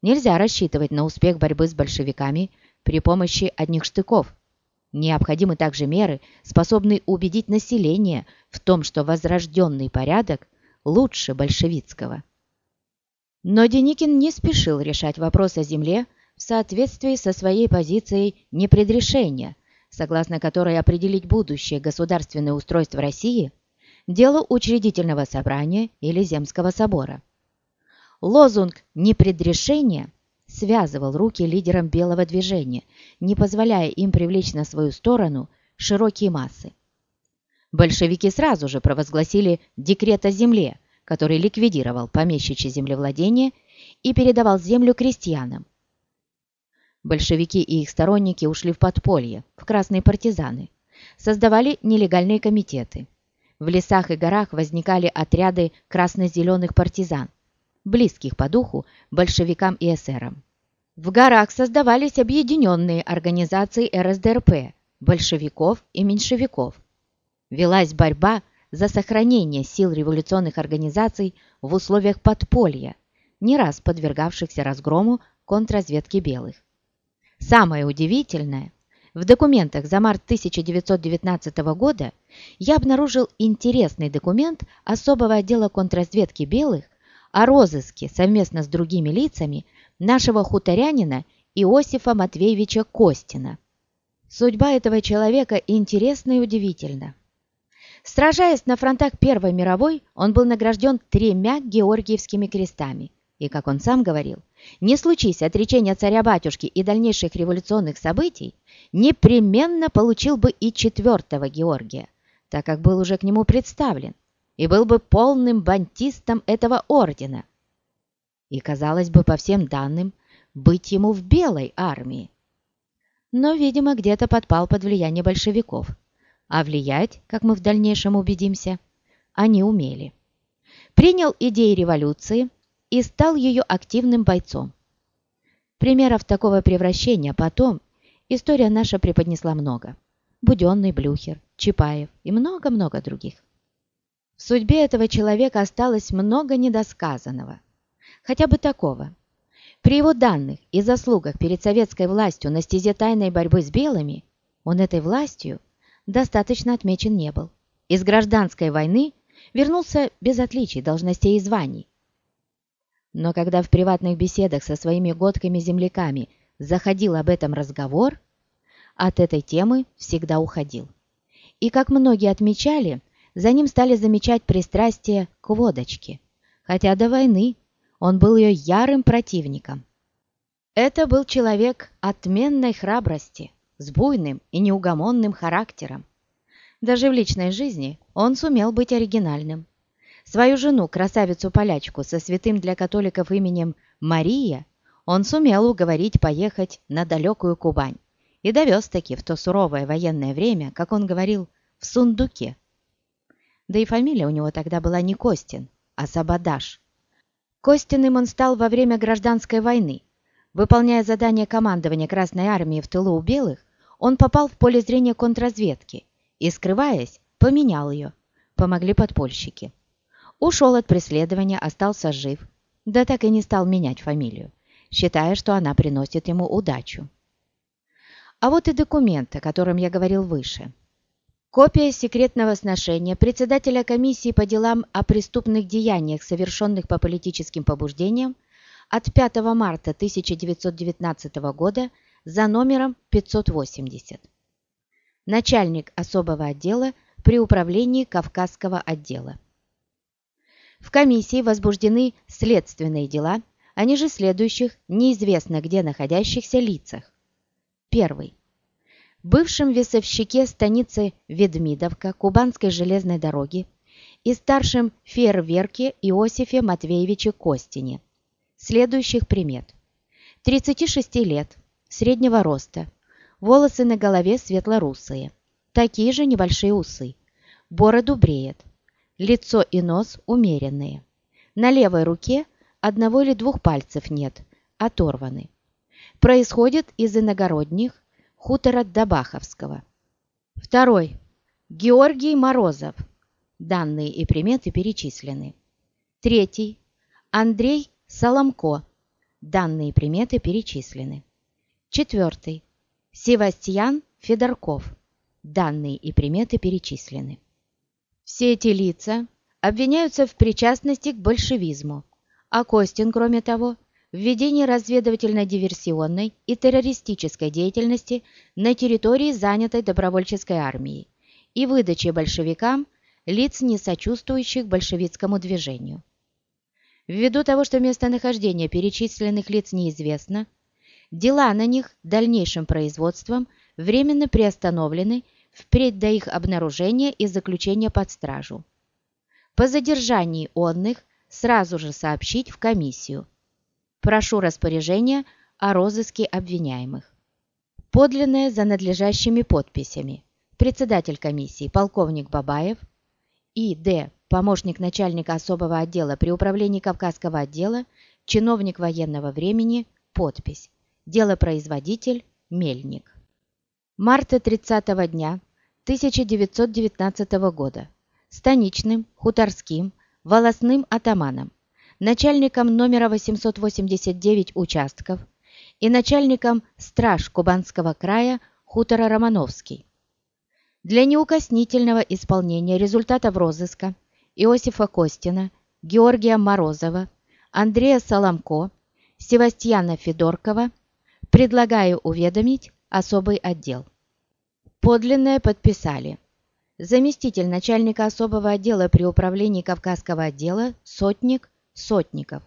S1: Нельзя рассчитывать на успех борьбы с большевиками при помощи одних штыков – Необходимы также меры, способные убедить население в том, что возрожденный порядок лучше большевистского. Но Деникин не спешил решать вопрос о земле в соответствии со своей позицией непредрешения, согласно которой определить будущее государственное устройство России – дело учредительного собрания или земского собора. Лозунг непредрешения связывал руки лидерам белого движения, не позволяя им привлечь на свою сторону широкие массы. Большевики сразу же провозгласили декрет о земле, который ликвидировал помещичье землевладение и передавал землю крестьянам. Большевики и их сторонники ушли в подполье, в красные партизаны, создавали нелегальные комитеты. В лесах и горах возникали отряды красно-зеленых партизан, близких по духу большевикам и эсерам. В горах создавались объединенные организации РСДРП, большевиков и меньшевиков. Велась борьба за сохранение сил революционных организаций в условиях подполья, не раз подвергавшихся разгрому контрразведки белых. Самое удивительное, в документах за март 1919 года я обнаружил интересный документ особого отдела контрразведки белых о розыске совместно с другими лицами нашего хуторянина Иосифа Матвеевича Костина. Судьба этого человека интересна и удивительна. Сражаясь на фронтах Первой мировой, он был награжден тремя Георгиевскими крестами. И, как он сам говорил, не случись отречения царя-батюшки и дальнейших революционных событий, непременно получил бы и четвертого Георгия, так как был уже к нему представлен и был бы полным бантистом этого ордена. И, казалось бы, по всем данным, быть ему в белой армии. Но, видимо, где-то подпал под влияние большевиков. А влиять, как мы в дальнейшем убедимся, они умели. принял идеи революции и стал ее активным бойцом. Примеров такого превращения потом история наша преподнесла много. Буденный, Блюхер, Чапаев и много-много других. В судьбе этого человека осталось много недосказанного. Хотя бы такого. При его данных и заслугах перед советской властью на стезе тайной борьбы с белыми он этой властью достаточно отмечен не был. Из гражданской войны вернулся без отличий должностей и званий. Но когда в приватных беседах со своими годками-земляками заходил об этом разговор, от этой темы всегда уходил. И, как многие отмечали, за ним стали замечать пристрастие к водочке, хотя до войны он был ее ярым противником. Это был человек отменной храбрости, с буйным и неугомонным характером. Даже в личной жизни он сумел быть оригинальным. Свою жену, красавицу-полячку со святым для католиков именем Мария, он сумел уговорить поехать на далекую Кубань и довез таки в то суровое военное время, как он говорил, в сундуке. Да и фамилия у него тогда была не Костин, а Сабадаш. Костиным он стал во время гражданской войны. Выполняя задание командования Красной Армии в тылу у белых, он попал в поле зрения контрразведки и, скрываясь, поменял ее. Помогли подпольщики. Ушел от преследования, остался жив, да так и не стал менять фамилию, считая, что она приносит ему удачу. А вот и документ, о котором я говорил выше. Копия секретного сношения председателя комиссии по делам о преступных деяниях, совершенных по политическим побуждениям, от 5 марта 1919 года за номером 580 начальник особого отдела при управлении Кавказского отдела. В комиссии возбуждены следственные дела о ниже следующих неизвестно где находящихся лицах. Первый. Бывшем весовщике станицы Ведмидовка Кубанской железной дороги и старшем фейерверке Иосифе Матвеевиче Костине. Следующих примет. 36 лет, среднего роста, Волосы на голове светло-русые. Такие же небольшие усы. Бороду бреет. Лицо и нос умеренные. На левой руке одного или двух пальцев нет, оторваны. Происходит из иногородних хутора Добаховского. Второй. Георгий Морозов. Данные и приметы перечислены. Третий. Андрей Соломко. Данные и приметы перечислены. Четвертый. Севастьян Федорков. Данные и приметы перечислены. Все эти лица обвиняются в причастности к большевизму, а Костин, кроме того, в ведении разведывательно-диверсионной и террористической деятельности на территории занятой добровольческой армией и выдаче большевикам лиц, не сочувствующих большевистскому движению. Ввиду того, что местонахождение перечисленных лиц неизвестно, Дела на них дальнейшим производством временно приостановлены впредь до их обнаружения и заключения под стражу. По задержании онных сразу же сообщить в комиссию. Прошу распоряжения о розыске обвиняемых. Подлинное за надлежащими подписями. Председатель комиссии полковник Бабаев и Д. Помощник начальника особого отдела при управлении Кавказского отдела, чиновник военного времени, подпись. Делопроизводитель Мельник. Марта 30 дня 1919 года. Станичным, хуторским, волосным атаманом, начальником номера 889 участков и начальником страж Кубанского края хутора Романовский. Для неукоснительного исполнения результатов розыска Иосифа Костина, Георгия Морозова, Андрея Соломко, Севастьяна Федоркова – Предлагаю уведомить особый отдел. Подлинное подписали. Заместитель начальника особого отдела при управлении Кавказского отдела Сотник Сотников.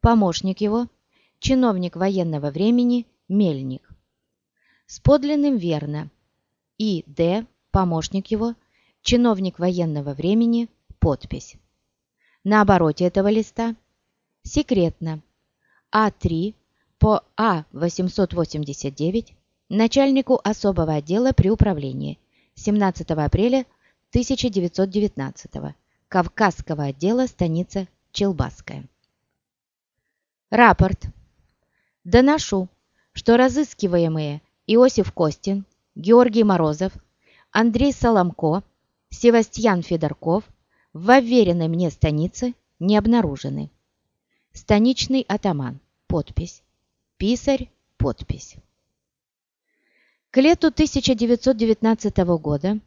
S1: Помощник его – чиновник военного времени Мельник. С подлинным верно. И Д. Помощник его – чиновник военного времени Подпись. На обороте этого листа – секретно. А3 по А-889 начальнику особого отдела при управлении 17 апреля 1919 Кавказского отдела станица Челбасская. Рапорт. Доношу, что разыскиваемые Иосиф Костин, Георгий Морозов, Андрей Соломко, Севастьян Федорков в уверенной мне станице не обнаружены. Станичный атаман. Подпись. Писарь. Подпись. К лету 1919 года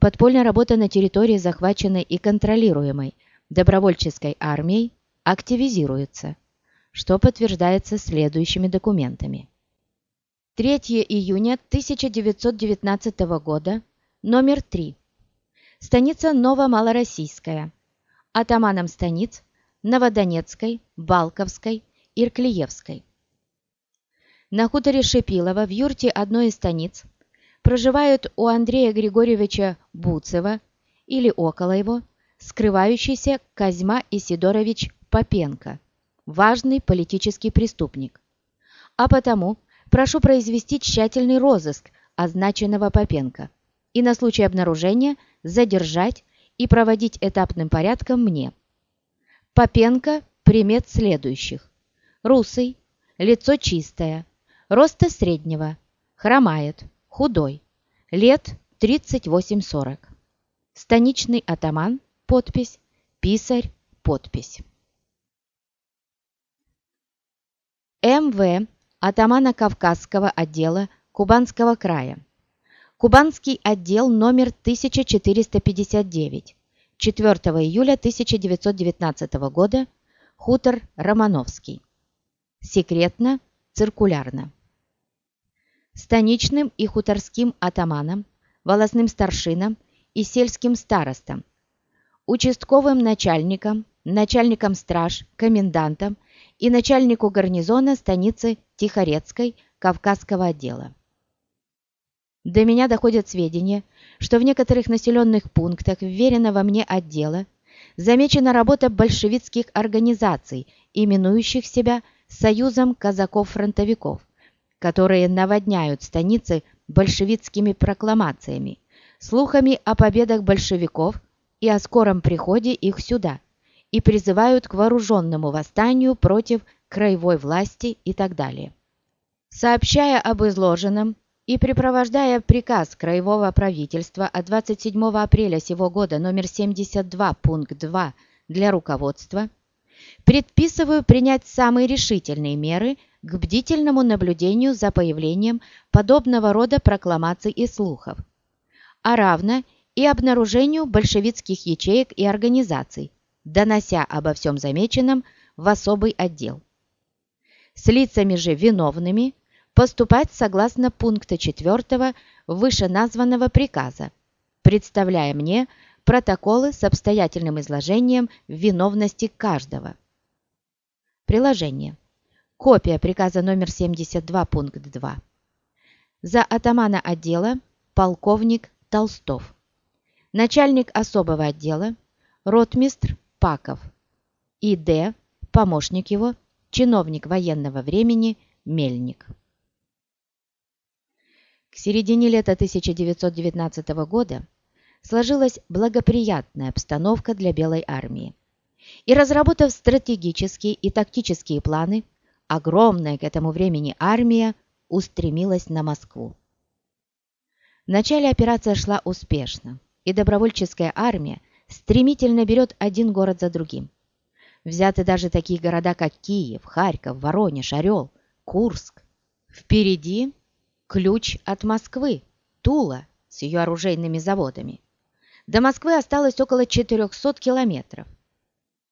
S1: подпольная работа на территории, захваченной и контролируемой добровольческой армией, активизируется, что подтверждается следующими документами. 3 июня 1919 года, номер 3. Станица Новомалороссийская. Атаманом станиц Новодонецкой, Балковской, Ирклиевской. На хуторе Шепилова в юрте одной из станиц проживают у Андрея Григорьевича Буцева или около его скрывающийся Козьма Исидорович Попенко, важный политический преступник. А потому прошу произвести тщательный розыск означенного Попенко и на случай обнаружения задержать и проводить этапным порядком мне. Попенко примет следующих. Русый, лицо чистое, роста среднего, хромает, худой, лет 38-40. Станичный атаман, подпись, писарь, подпись. МВ атамана Кавказского отдела Кубанского края. Кубанский отдел номер 1459. 4 июля 1919 года. Хутор Романовский. Секретно, циркулярно станичным и хуторским атаманам, волосным старшинам и сельским старостам, участковым начальникам, начальникам страж, комендантам и начальнику гарнизона станицы Тихорецкой Кавказского отдела. До меня доходят сведения, что в некоторых населенных пунктах вверенного мне отдела замечена работа большевистских организаций, именующих себя Союзом казаков-фронтовиков, которые наводняют станицы большевистскими прокламациями, слухами о победах большевиков и о скором приходе их сюда, и призывают к вооруженному восстанию против краевой власти и так далее. Сообщая об изложенном и припровождая приказ краевого правительства от 27 апреля сего года номер 72 пункт 2 для руководства, предписываю принять самые решительные меры к бдительному наблюдению за появлением подобного рода прокламаций и слухов, а равно и обнаружению большевистских ячеек и организаций, донося обо всем замеченном в особый отдел. С лицами же виновными поступать согласно пункта 4 вышеназванного приказа, представляя мне протоколы с обстоятельным изложением виновности каждого. Приложение. Копия приказа номер 72, пункт 2. За атамана отдела полковник Толстов. Начальник особого отдела ротмистр Паков. И.Д. Помощник его, чиновник военного времени Мельник. К середине лета 1919 года сложилась благоприятная обстановка для Белой армии. И разработав стратегические и тактические планы, огромная к этому времени армия устремилась на Москву. Вначале операция шла успешно, и добровольческая армия стремительно берет один город за другим. Взяты даже такие города, как Киев, Харьков, Воронеж, Орел, Курск. Впереди ключ от Москвы, Тула с ее оружейными заводами. До Москвы осталось около 400 километров.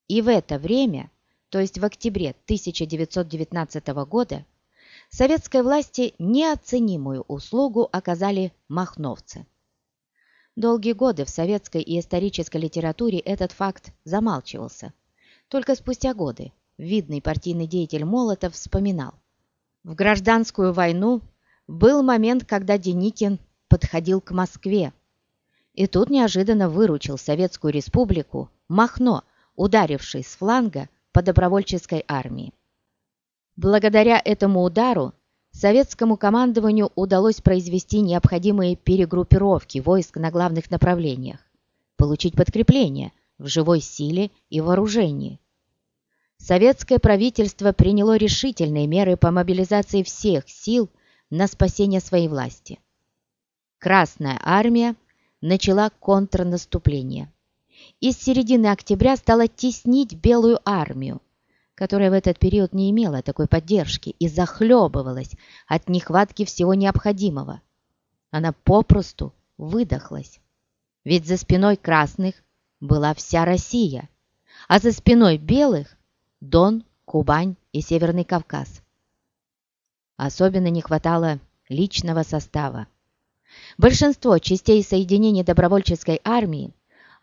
S1: И в это время то есть в октябре 1919 года, советской власти неоценимую услугу оказали махновцы. Долгие годы в советской и исторической литературе этот факт замалчивался. Только спустя годы видный партийный деятель Молотов вспоминал. В гражданскую войну был момент, когда Деникин подходил к Москве. И тут неожиданно выручил Советскую Республику Махно, ударивший с фланга по добровольческой армии. Благодаря этому удару советскому командованию удалось произвести необходимые перегруппировки войск на главных направлениях, получить подкрепление в живой силе и вооружении. Советское правительство приняло решительные меры по мобилизации всех сил на спасение своей власти. Красная армия начала контрнаступление. И с середины октября стала теснить Белую армию, которая в этот период не имела такой поддержки и захлебывалась от нехватки всего необходимого. Она попросту выдохлась. Ведь за спиной красных была вся Россия, а за спиной белых – Дон, Кубань и Северный Кавказ. Особенно не хватало личного состава. Большинство частей соединений добровольческой армии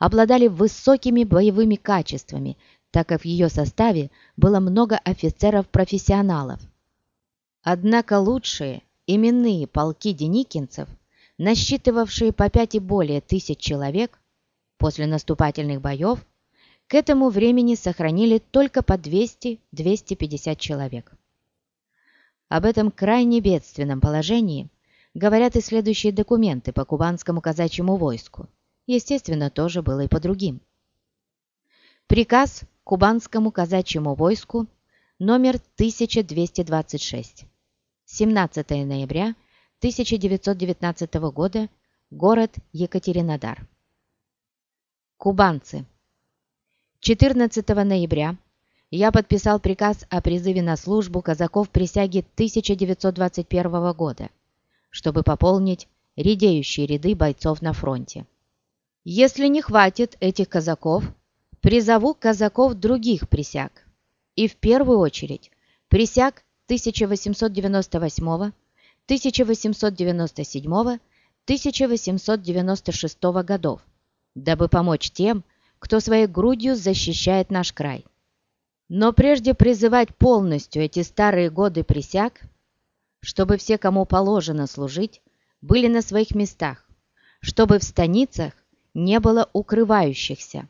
S1: обладали высокими боевыми качествами, так как в ее составе было много офицеров-профессионалов. Однако лучшие именные полки деникинцев, насчитывавшие по пять и более тысяч человек, после наступательных боев, к этому времени сохранили только по 200-250 человек. Об этом крайне бедственном положении говорят и следующие документы по кубанскому казачьему войску. Естественно, тоже было и по другим. Приказ кубанскому казачьему войску номер 1226. 17 ноября 1919 года, город Екатеринодар. Кубанцы. 14 ноября я подписал приказ о призыве на службу казаков присяги 1921 года, чтобы пополнить редеющие ряды бойцов на фронте. Если не хватит этих казаков, призову казаков других присяг. И в первую очередь присяг 1898, 1897, 1896 годов, дабы помочь тем, кто своей грудью защищает наш край. Но прежде призывать полностью эти старые годы присяг, чтобы все, кому положено служить, были на своих местах, чтобы в станицах не было укрывающихся.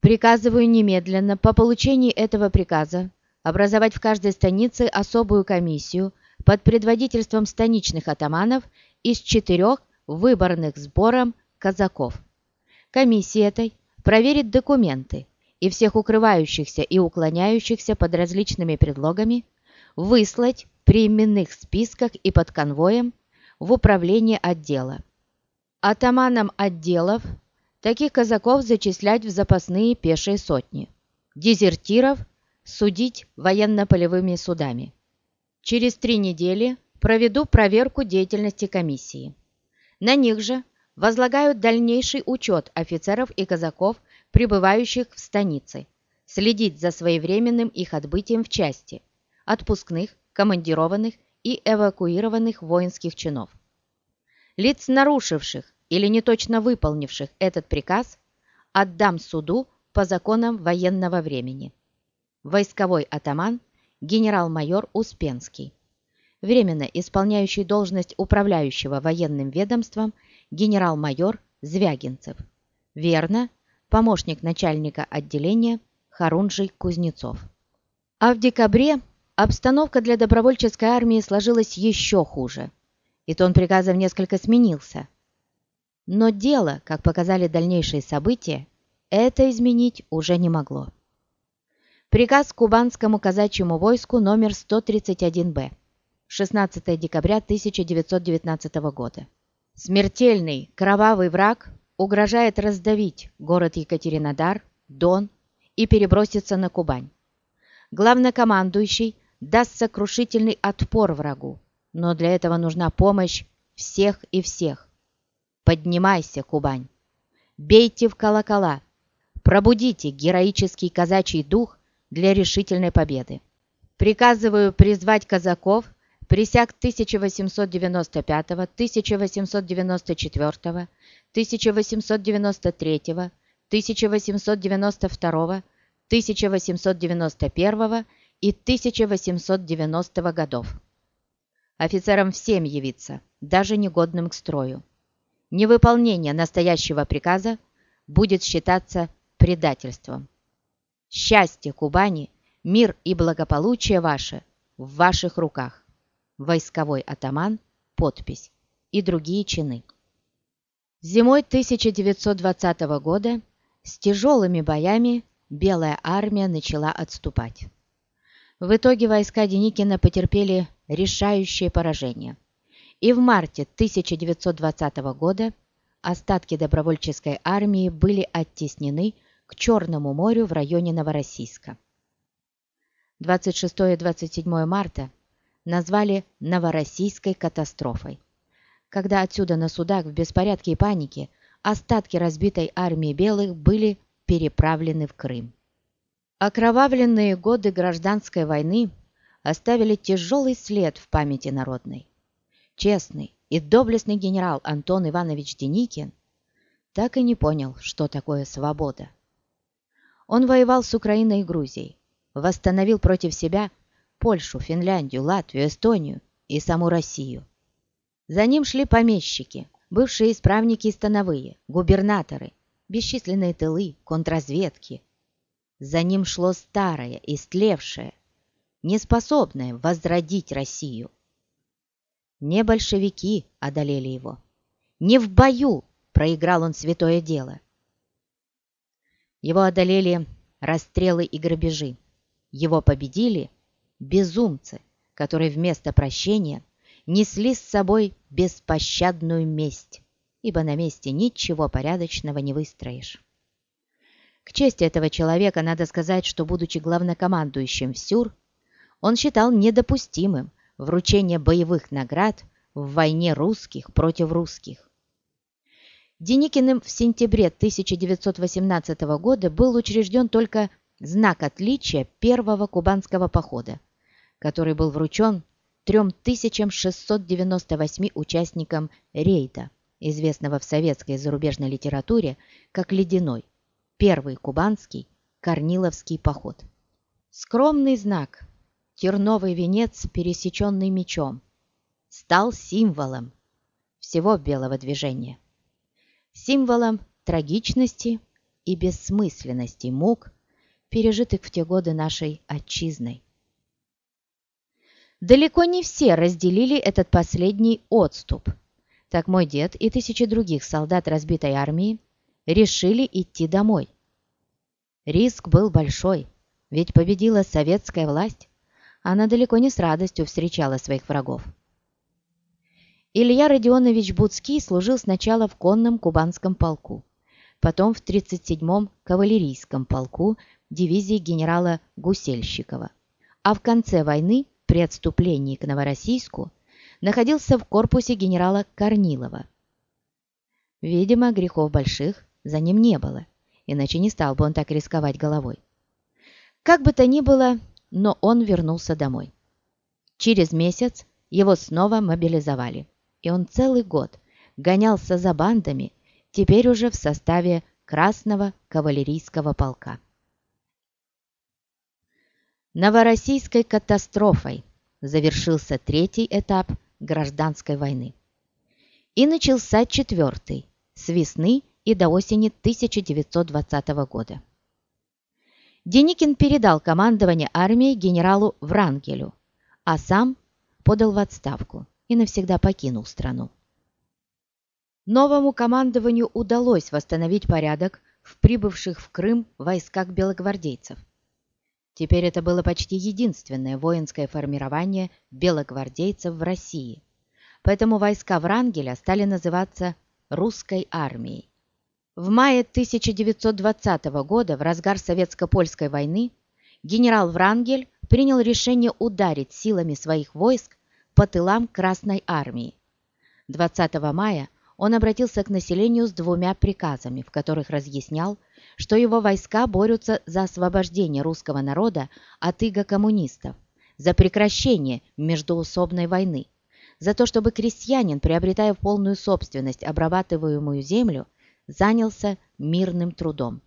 S1: Приказываю немедленно по получении этого приказа образовать в каждой станице особую комиссию под предводительством станичных атаманов из четырех выборных сбором казаков. Комиссия этой проверит документы и всех укрывающихся и уклоняющихся под различными предлогами выслать при именных списках и под конвоем в управление отдела. Атаманам отделов таких казаков зачислять в запасные пешие сотни. Дезертиров судить военно-полевыми судами. Через три недели проведу проверку деятельности комиссии. На них же возлагают дальнейший учет офицеров и казаков, прибывающих в станицы, следить за своевременным их отбытием в части, отпускных, командированных и эвакуированных воинских чинов. Лиц, нарушивших или неточно выполнивших этот приказ, отдам суду по законам военного времени. Войсковой атаман генерал-майор Успенский. Временно исполняющий должность управляющего военным ведомством генерал-майор Звягинцев. Верно, помощник начальника отделения Харунжий Кузнецов. А в декабре обстановка для добровольческой армии сложилась еще хуже, и тон приказов несколько сменился. Но дело, как показали дальнейшие события, это изменить уже не могло. Приказ кубанскому казачьему войску номер 131-Б. 16 декабря 1919 года. Смертельный, кровавый враг угрожает раздавить город Екатеринодар, Дон и переброситься на Кубань. Главнокомандующий даст сокрушительный отпор врагу, но для этого нужна помощь всех и всех. Поднимайся, Кубань! Бейте в колокола! Пробудите героический казачий дух для решительной победы. Приказываю призвать казаков присяг 1895, 1894, 1893, 1892, 1891 и 1890 годов. Офицерам всем явиться, даже негодным к строю. Невыполнение настоящего приказа будет считаться предательством. Счастье Кубани, мир и благополучие ваше в ваших руках. Войсковой атаман, подпись и другие чины. Зимой 1920 года с тяжелыми боями Белая армия начала отступать. В итоге войска Деникина потерпели решающее поражение. И в марте 1920 года остатки добровольческой армии были оттеснены к Черному морю в районе Новороссийска. 26-27 марта назвали Новороссийской катастрофой, когда отсюда на судах в беспорядке и панике остатки разбитой армии белых были переправлены в Крым. Окровавленные годы гражданской войны оставили тяжелый след в памяти народной. Честный и доблестный генерал Антон Иванович Деникин так и не понял, что такое свобода. Он воевал с Украиной и Грузией, восстановил против себя Польшу, Финляндию, Латвию, Эстонию и саму Россию. За ним шли помещики, бывшие исправники и становые, губернаторы, бесчисленные тылы, контрразведки. За ним шло старое, истлевшее, неспособное возродить Россию. Не большевики одолели его, не в бою проиграл он святое дело. Его одолели расстрелы и грабежи, его победили безумцы, которые вместо прощения несли с собой беспощадную месть, ибо на месте ничего порядочного не выстроишь. К чести этого человека надо сказать, что, будучи главнокомандующим в СЮР, он считал недопустимым вручение боевых наград в войне русских против русских. Деникиным в сентябре 1918 года был учрежден только знак отличия первого кубанского похода, который был вручен 3698 участникам рейда, известного в советской и зарубежной литературе как «Ледяной», первый кубанский Корниловский поход. Скромный знак, терновый венец, пересеченный мечом, стал символом всего белого движения. Символом трагичности и бессмысленности мук, пережитых в те годы нашей отчизной. Далеко не все разделили этот последний отступ. Так мой дед и тысячи других солдат разбитой армии решили идти домой. Риск был большой, ведь победила советская власть. Она далеко не с радостью встречала своих врагов. Илья Родионович Буцкий служил сначала в конном кубанском полку, потом в 37-м кавалерийском полку дивизии генерала Гусельщикова, а в конце войны при отступлении к Новороссийску находился в корпусе генерала Корнилова. Видимо, грехов больших за ним не было, иначе не стал бы он так рисковать головой. Как бы то ни было, но он вернулся домой. Через месяц его снова мобилизовали, и он целый год гонялся за бандами, теперь уже в составе Красного кавалерийского полка. Новороссийской катастрофой завершился третий этап гражданской войны. И начался четвертый, с весны и до осени 1920 года. Деникин передал командование армией генералу Врангелю, а сам подал в отставку и навсегда покинул страну. Новому командованию удалось восстановить порядок в прибывших в Крым войсках белогвардейцев. Теперь это было почти единственное воинское формирование белогвардейцев в России, поэтому войска Врангеля стали называться «русской армией». В мае 1920 года, в разгар советско-польской войны, генерал Врангель принял решение ударить силами своих войск по тылам Красной армии. 20 мая он обратился к населению с двумя приказами, в которых разъяснял, что его войска борются за освобождение русского народа от иго коммунистов, за прекращение междоусобной войны, за то, чтобы крестьянин, приобретая полную собственность обрабатываемую землю, занялся мирным трудом.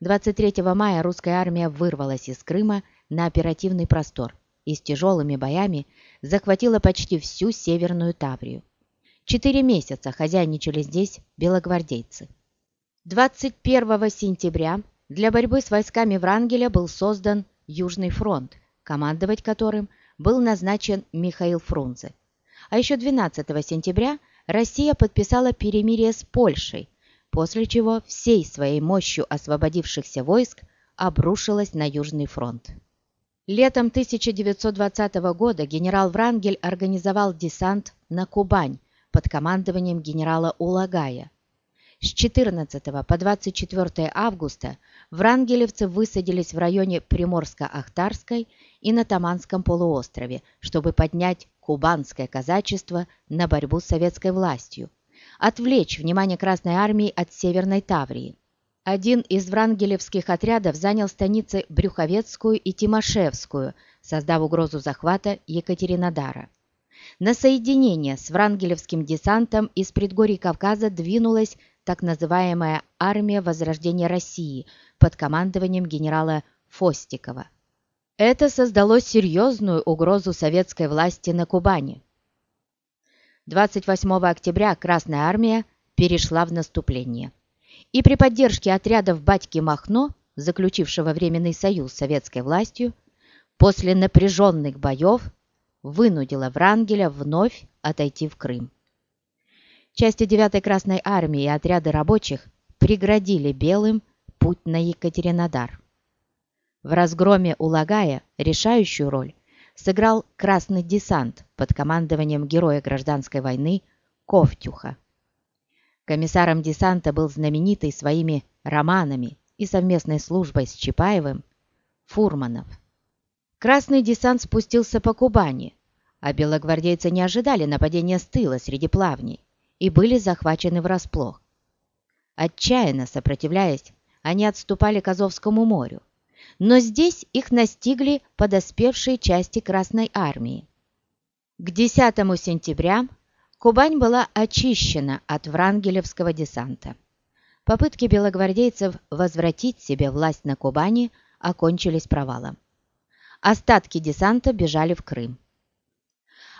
S1: 23 мая русская армия вырвалась из Крыма на оперативный простор и с тяжелыми боями захватила почти всю Северную Таврию. Четыре месяца хозяйничали здесь белогвардейцы. 21 сентября для борьбы с войсками Врангеля был создан Южный фронт, командовать которым был назначен Михаил Фрунзе. А еще 12 сентября Россия подписала перемирие с Польшей, после чего всей своей мощью освободившихся войск обрушилась на Южный фронт. Летом 1920 года генерал Врангель организовал десант на Кубань под командованием генерала Улагая. С 14 по 24 августа врангелевцы высадились в районе Приморско-Ахтарской и на Таманском полуострове, чтобы поднять кубанское казачество на борьбу с советской властью, отвлечь внимание Красной Армии от Северной Таврии. Один из врангелевских отрядов занял станицы Брюховецкую и Тимошевскую, создав угрозу захвата Екатеринодара. На соединение с врангелевским десантом из предгорий Кавказа двинулась так называемая «Армия Возрождения России» под командованием генерала Фостикова. Это создало серьезную угрозу советской власти на Кубани. 28 октября Красная Армия перешла в наступление. И при поддержке отрядов Батьки Махно, заключившего Временный союз с советской властью, после напряженных боев вынудила Врангеля вновь отойти в Крым. Части 9-й Красной Армии и отряды рабочих преградили белым путь на Екатеринодар. В разгроме Улагая решающую роль сыграл Красный десант под командованием героя гражданской войны Ковтюха. Комиссаром десанта был знаменитый своими романами и совместной службой с Чапаевым Фурманов. Красный десант спустился по Кубани, а белогвардейцы не ожидали нападения с тыла среди плавней и были захвачены врасплох. Отчаянно сопротивляясь, они отступали к Азовскому морю, но здесь их настигли подоспевшие части Красной Армии. К 10 сентября Кубань была очищена от врангелевского десанта. Попытки белогвардейцев возвратить себе власть на Кубани окончились провалом. Остатки десанта бежали в Крым.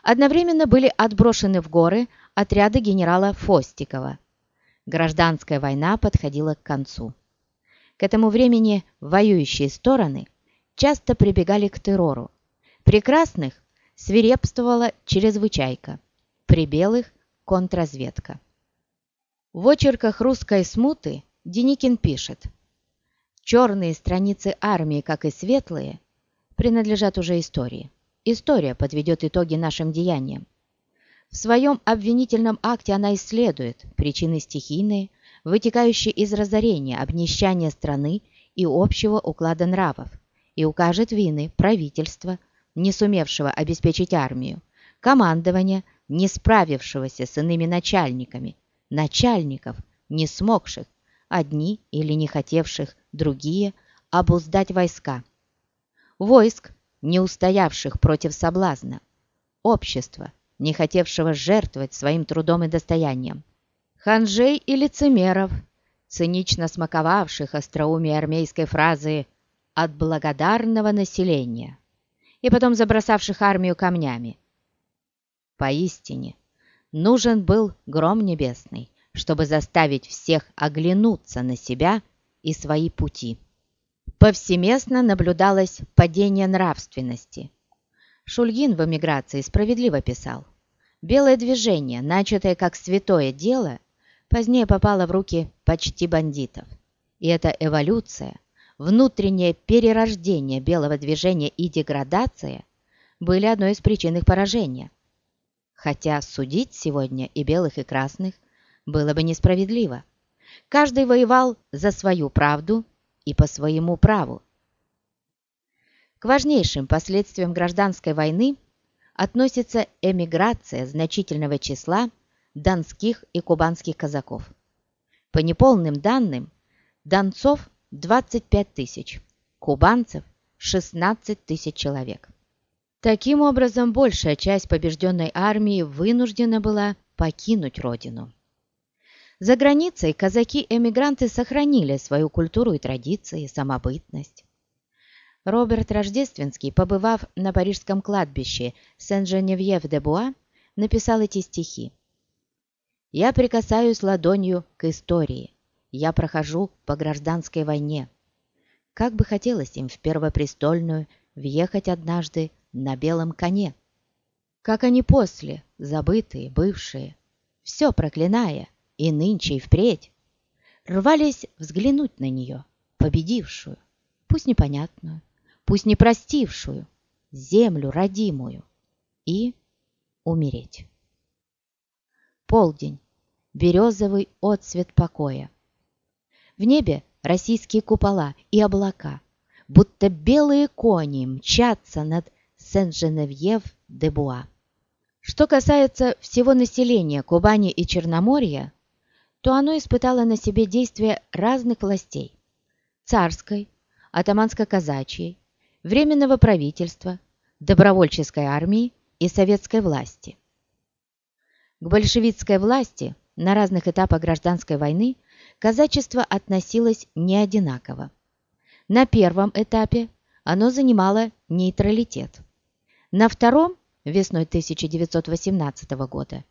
S1: Одновременно были отброшены в горы отряды генерала Фостикова. Гражданская война подходила к концу. К этому времени воюющие стороны часто прибегали к террору. При красных свирепствовала чрезвычайка, при белых – контрразведка. В очерках русской смуты Деникин пишет «Черные страницы армии, как и светлые, принадлежат уже истории. История подведет итоги нашим деяниям. В своем обвинительном акте она исследует причины стихийные, вытекающие из разорения, обнищания страны и общего уклада нравов, и укажет вины правительства, не сумевшего обеспечить армию, командования, не справившегося с иными начальниками, начальников, не смогших, одни или не хотевших, другие, обуздать войска, войск, не устоявших против соблазна, общества, не хотевшего жертвовать своим трудом и достоянием, ханжей и лицемеров, цинично смаковавших остроумие армейской фразы «от благодарного населения» и потом забросавших армию камнями. Поистине, нужен был гром небесный, чтобы заставить всех оглянуться на себя и свои пути. Повсеместно наблюдалось падение нравственности. Шульгин в эмиграции справедливо писал. Белое движение, начатое как святое дело, позднее попало в руки почти бандитов. И эта эволюция, внутреннее перерождение белого движения и деградация были одной из причин их поражения. Хотя судить сегодня и белых, и красных было бы несправедливо. Каждый воевал за свою правду и по своему праву. К важнейшим последствиям гражданской войны относится эмиграция значительного числа донских и кубанских казаков. По неполным данным, донцов 25 тысяч, кубанцев 16 тысяч человек. Таким образом, большая часть побежденной армии вынуждена была покинуть родину. За границей казаки-эмигранты сохранили свою культуру и традиции, самобытность. Роберт Рождественский, побывав на парижском кладбище Сен-Женевьев-де-Буа, написал эти стихи. «Я прикасаюсь ладонью к истории. Я прохожу по гражданской войне. Как бы хотелось им в Первопрестольную въехать однажды на белом коне. Как они после, забытые, бывшие, все проклиная, и нынче, и впредь, рвались взглянуть на нее, победившую, пусть непонятную, пусть не простившую, землю родимую, и умереть. Полдень, березовый отцвет покоя. В небе российские купола и облака, будто белые кони мчатся над Сен-Женевьев-де-Буа. Что касается всего населения Кубани и Черноморья, то оно испытало на себе действия разных властей – царской, атаманско-казачьей, временного правительства, добровольческой армии и советской власти. К большевистской власти на разных этапах гражданской войны казачество относилось не одинаково. На первом этапе оно занимало нейтралитет. На втором, весной 1918 года,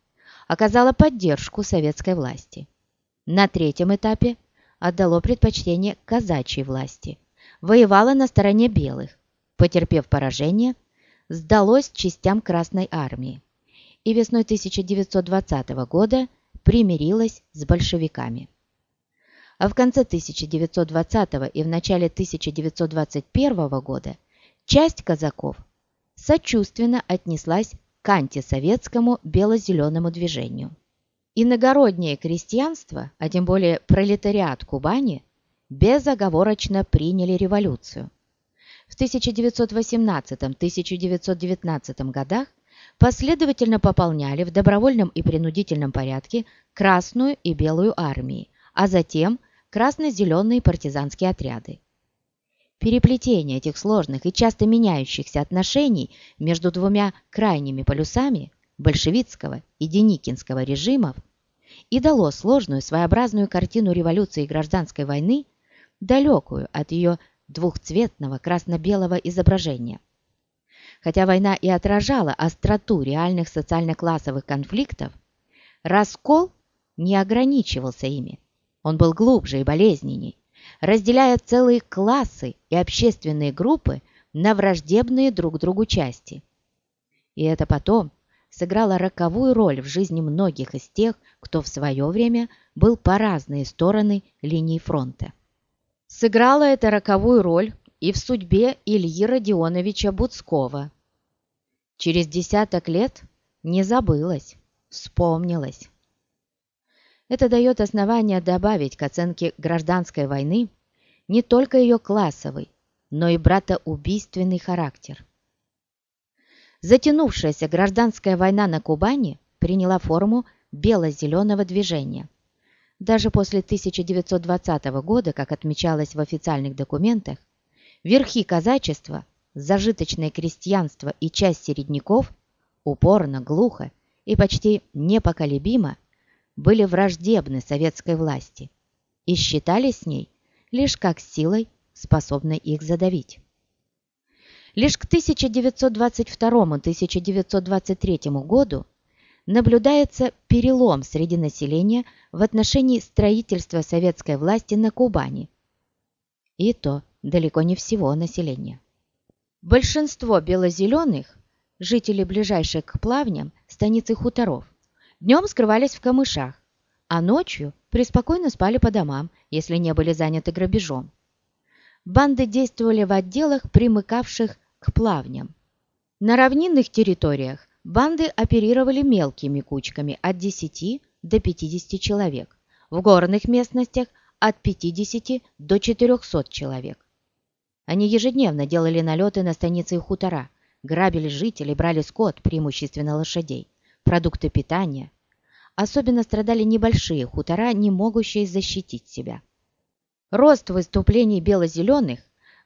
S1: оказало поддержку советской власти. На третьем этапе отдало предпочтение казачьей власти, воевало на стороне белых, потерпев поражение, сдалось частям Красной Армии и весной 1920 года примирилось с большевиками а в конце 1920 и в начале 1921 года часть казаков сочувственно отнеслась к антисоветскому бело-зеленому движению. Иногороднее крестьянство, а тем более пролетариат Кубани, безоговорочно приняли революцию. В 1918-1919 годах последовательно пополняли в добровольном и принудительном порядке Красную и Белую армии, а затем – красно-зеленые партизанские отряды. Переплетение этих сложных и часто меняющихся отношений между двумя крайними полюсами большевистского и деникинского режимов и дало сложную своеобразную картину революции и гражданской войны, далекую от ее двухцветного красно-белого изображения. Хотя война и отражала остроту реальных социально-классовых конфликтов, раскол не ограничивался ими. Он был глубже и болезненней, разделяя целые классы и общественные группы на враждебные друг другу части. И это потом сыграло роковую роль в жизни многих из тех, кто в свое время был по разные стороны линии фронта. Сыграло это роковую роль и в судьбе Ильи Родионовича Буцкова. Через десяток лет не забылось, вспомнилось. Это дает основание добавить к оценке гражданской войны не только ее классовый, но и братоубийственный характер. Затянувшаяся гражданская война на Кубани приняла форму бело-зеленого движения. Даже после 1920 года, как отмечалось в официальных документах, верхи казачества, зажиточное крестьянство и часть середняков упорно, глухо и почти непоколебимо были враждебны советской власти и считались с ней лишь как силой, способной их задавить. Лишь к 1922-1923 году наблюдается перелом среди населения в отношении строительства советской власти на Кубани. И то далеко не всего населения. Большинство белозеленых, жителей ближайших к плавням, станицы хуторов, Днем скрывались в камышах, а ночью преспокойно спали по домам, если не были заняты грабежом. Банды действовали в отделах, примыкавших к плавням. На равнинных территориях банды оперировали мелкими кучками от 10 до 50 человек, в горных местностях от 50 до 400 человек. Они ежедневно делали налеты на станицы и хутора, грабили жителей, брали скот, преимущественно лошадей продукты питания. Особенно страдали небольшие хутора, не могущие защитить себя. Рост выступлений бело-зеленых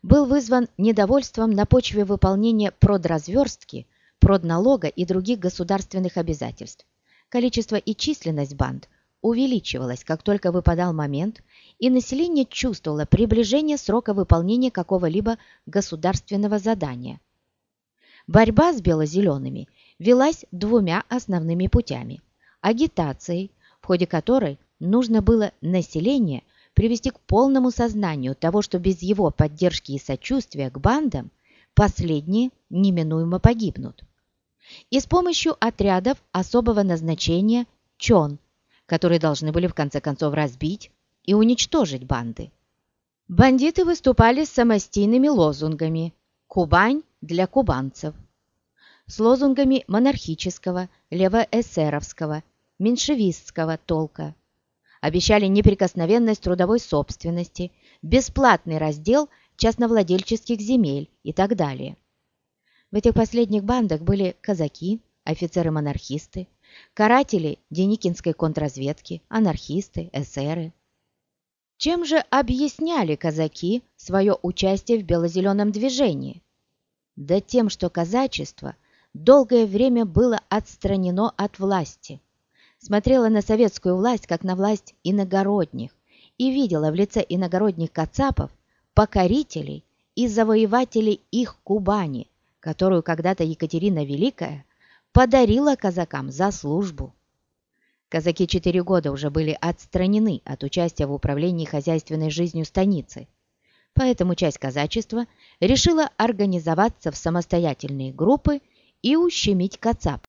S1: был вызван недовольством на почве выполнения продразверстки, продналога и других государственных обязательств. Количество и численность банд увеличивалось, как только выпадал момент, и население чувствовало приближение срока выполнения какого-либо государственного задания. Борьба с бело-зелеными велась двумя основными путями. Агитацией, в ходе которой нужно было население привести к полному сознанию того, что без его поддержки и сочувствия к бандам последние неминуемо погибнут. И с помощью отрядов особого назначения ЧОН, которые должны были в конце концов разбить и уничтожить банды. Бандиты выступали с самостийными лозунгами «Кубань для кубанцев», с лозунгами монархического, левоэсеровского, меньшевистского толка. Обещали неприкосновенность трудовой собственности, бесплатный раздел частновладельческих земель и так далее. В этих последних бандах были казаки, офицеры-монархисты, каратели Деникинской контрразведки, анархисты, эсеры. Чем же объясняли казаки свое участие в бело-зеленом движении? Да тем, что казачество долгое время было отстранено от власти, смотрело на советскую власть как на власть иногородних и видело в лице иногородних кацапов покорителей и завоевателей их Кубани, которую когда-то Екатерина Великая подарила казакам за службу. Казаки четыре года уже были отстранены от участия в управлении хозяйственной жизнью станицы, поэтому часть казачества решила организоваться в самостоятельные группы и ущемить кацап.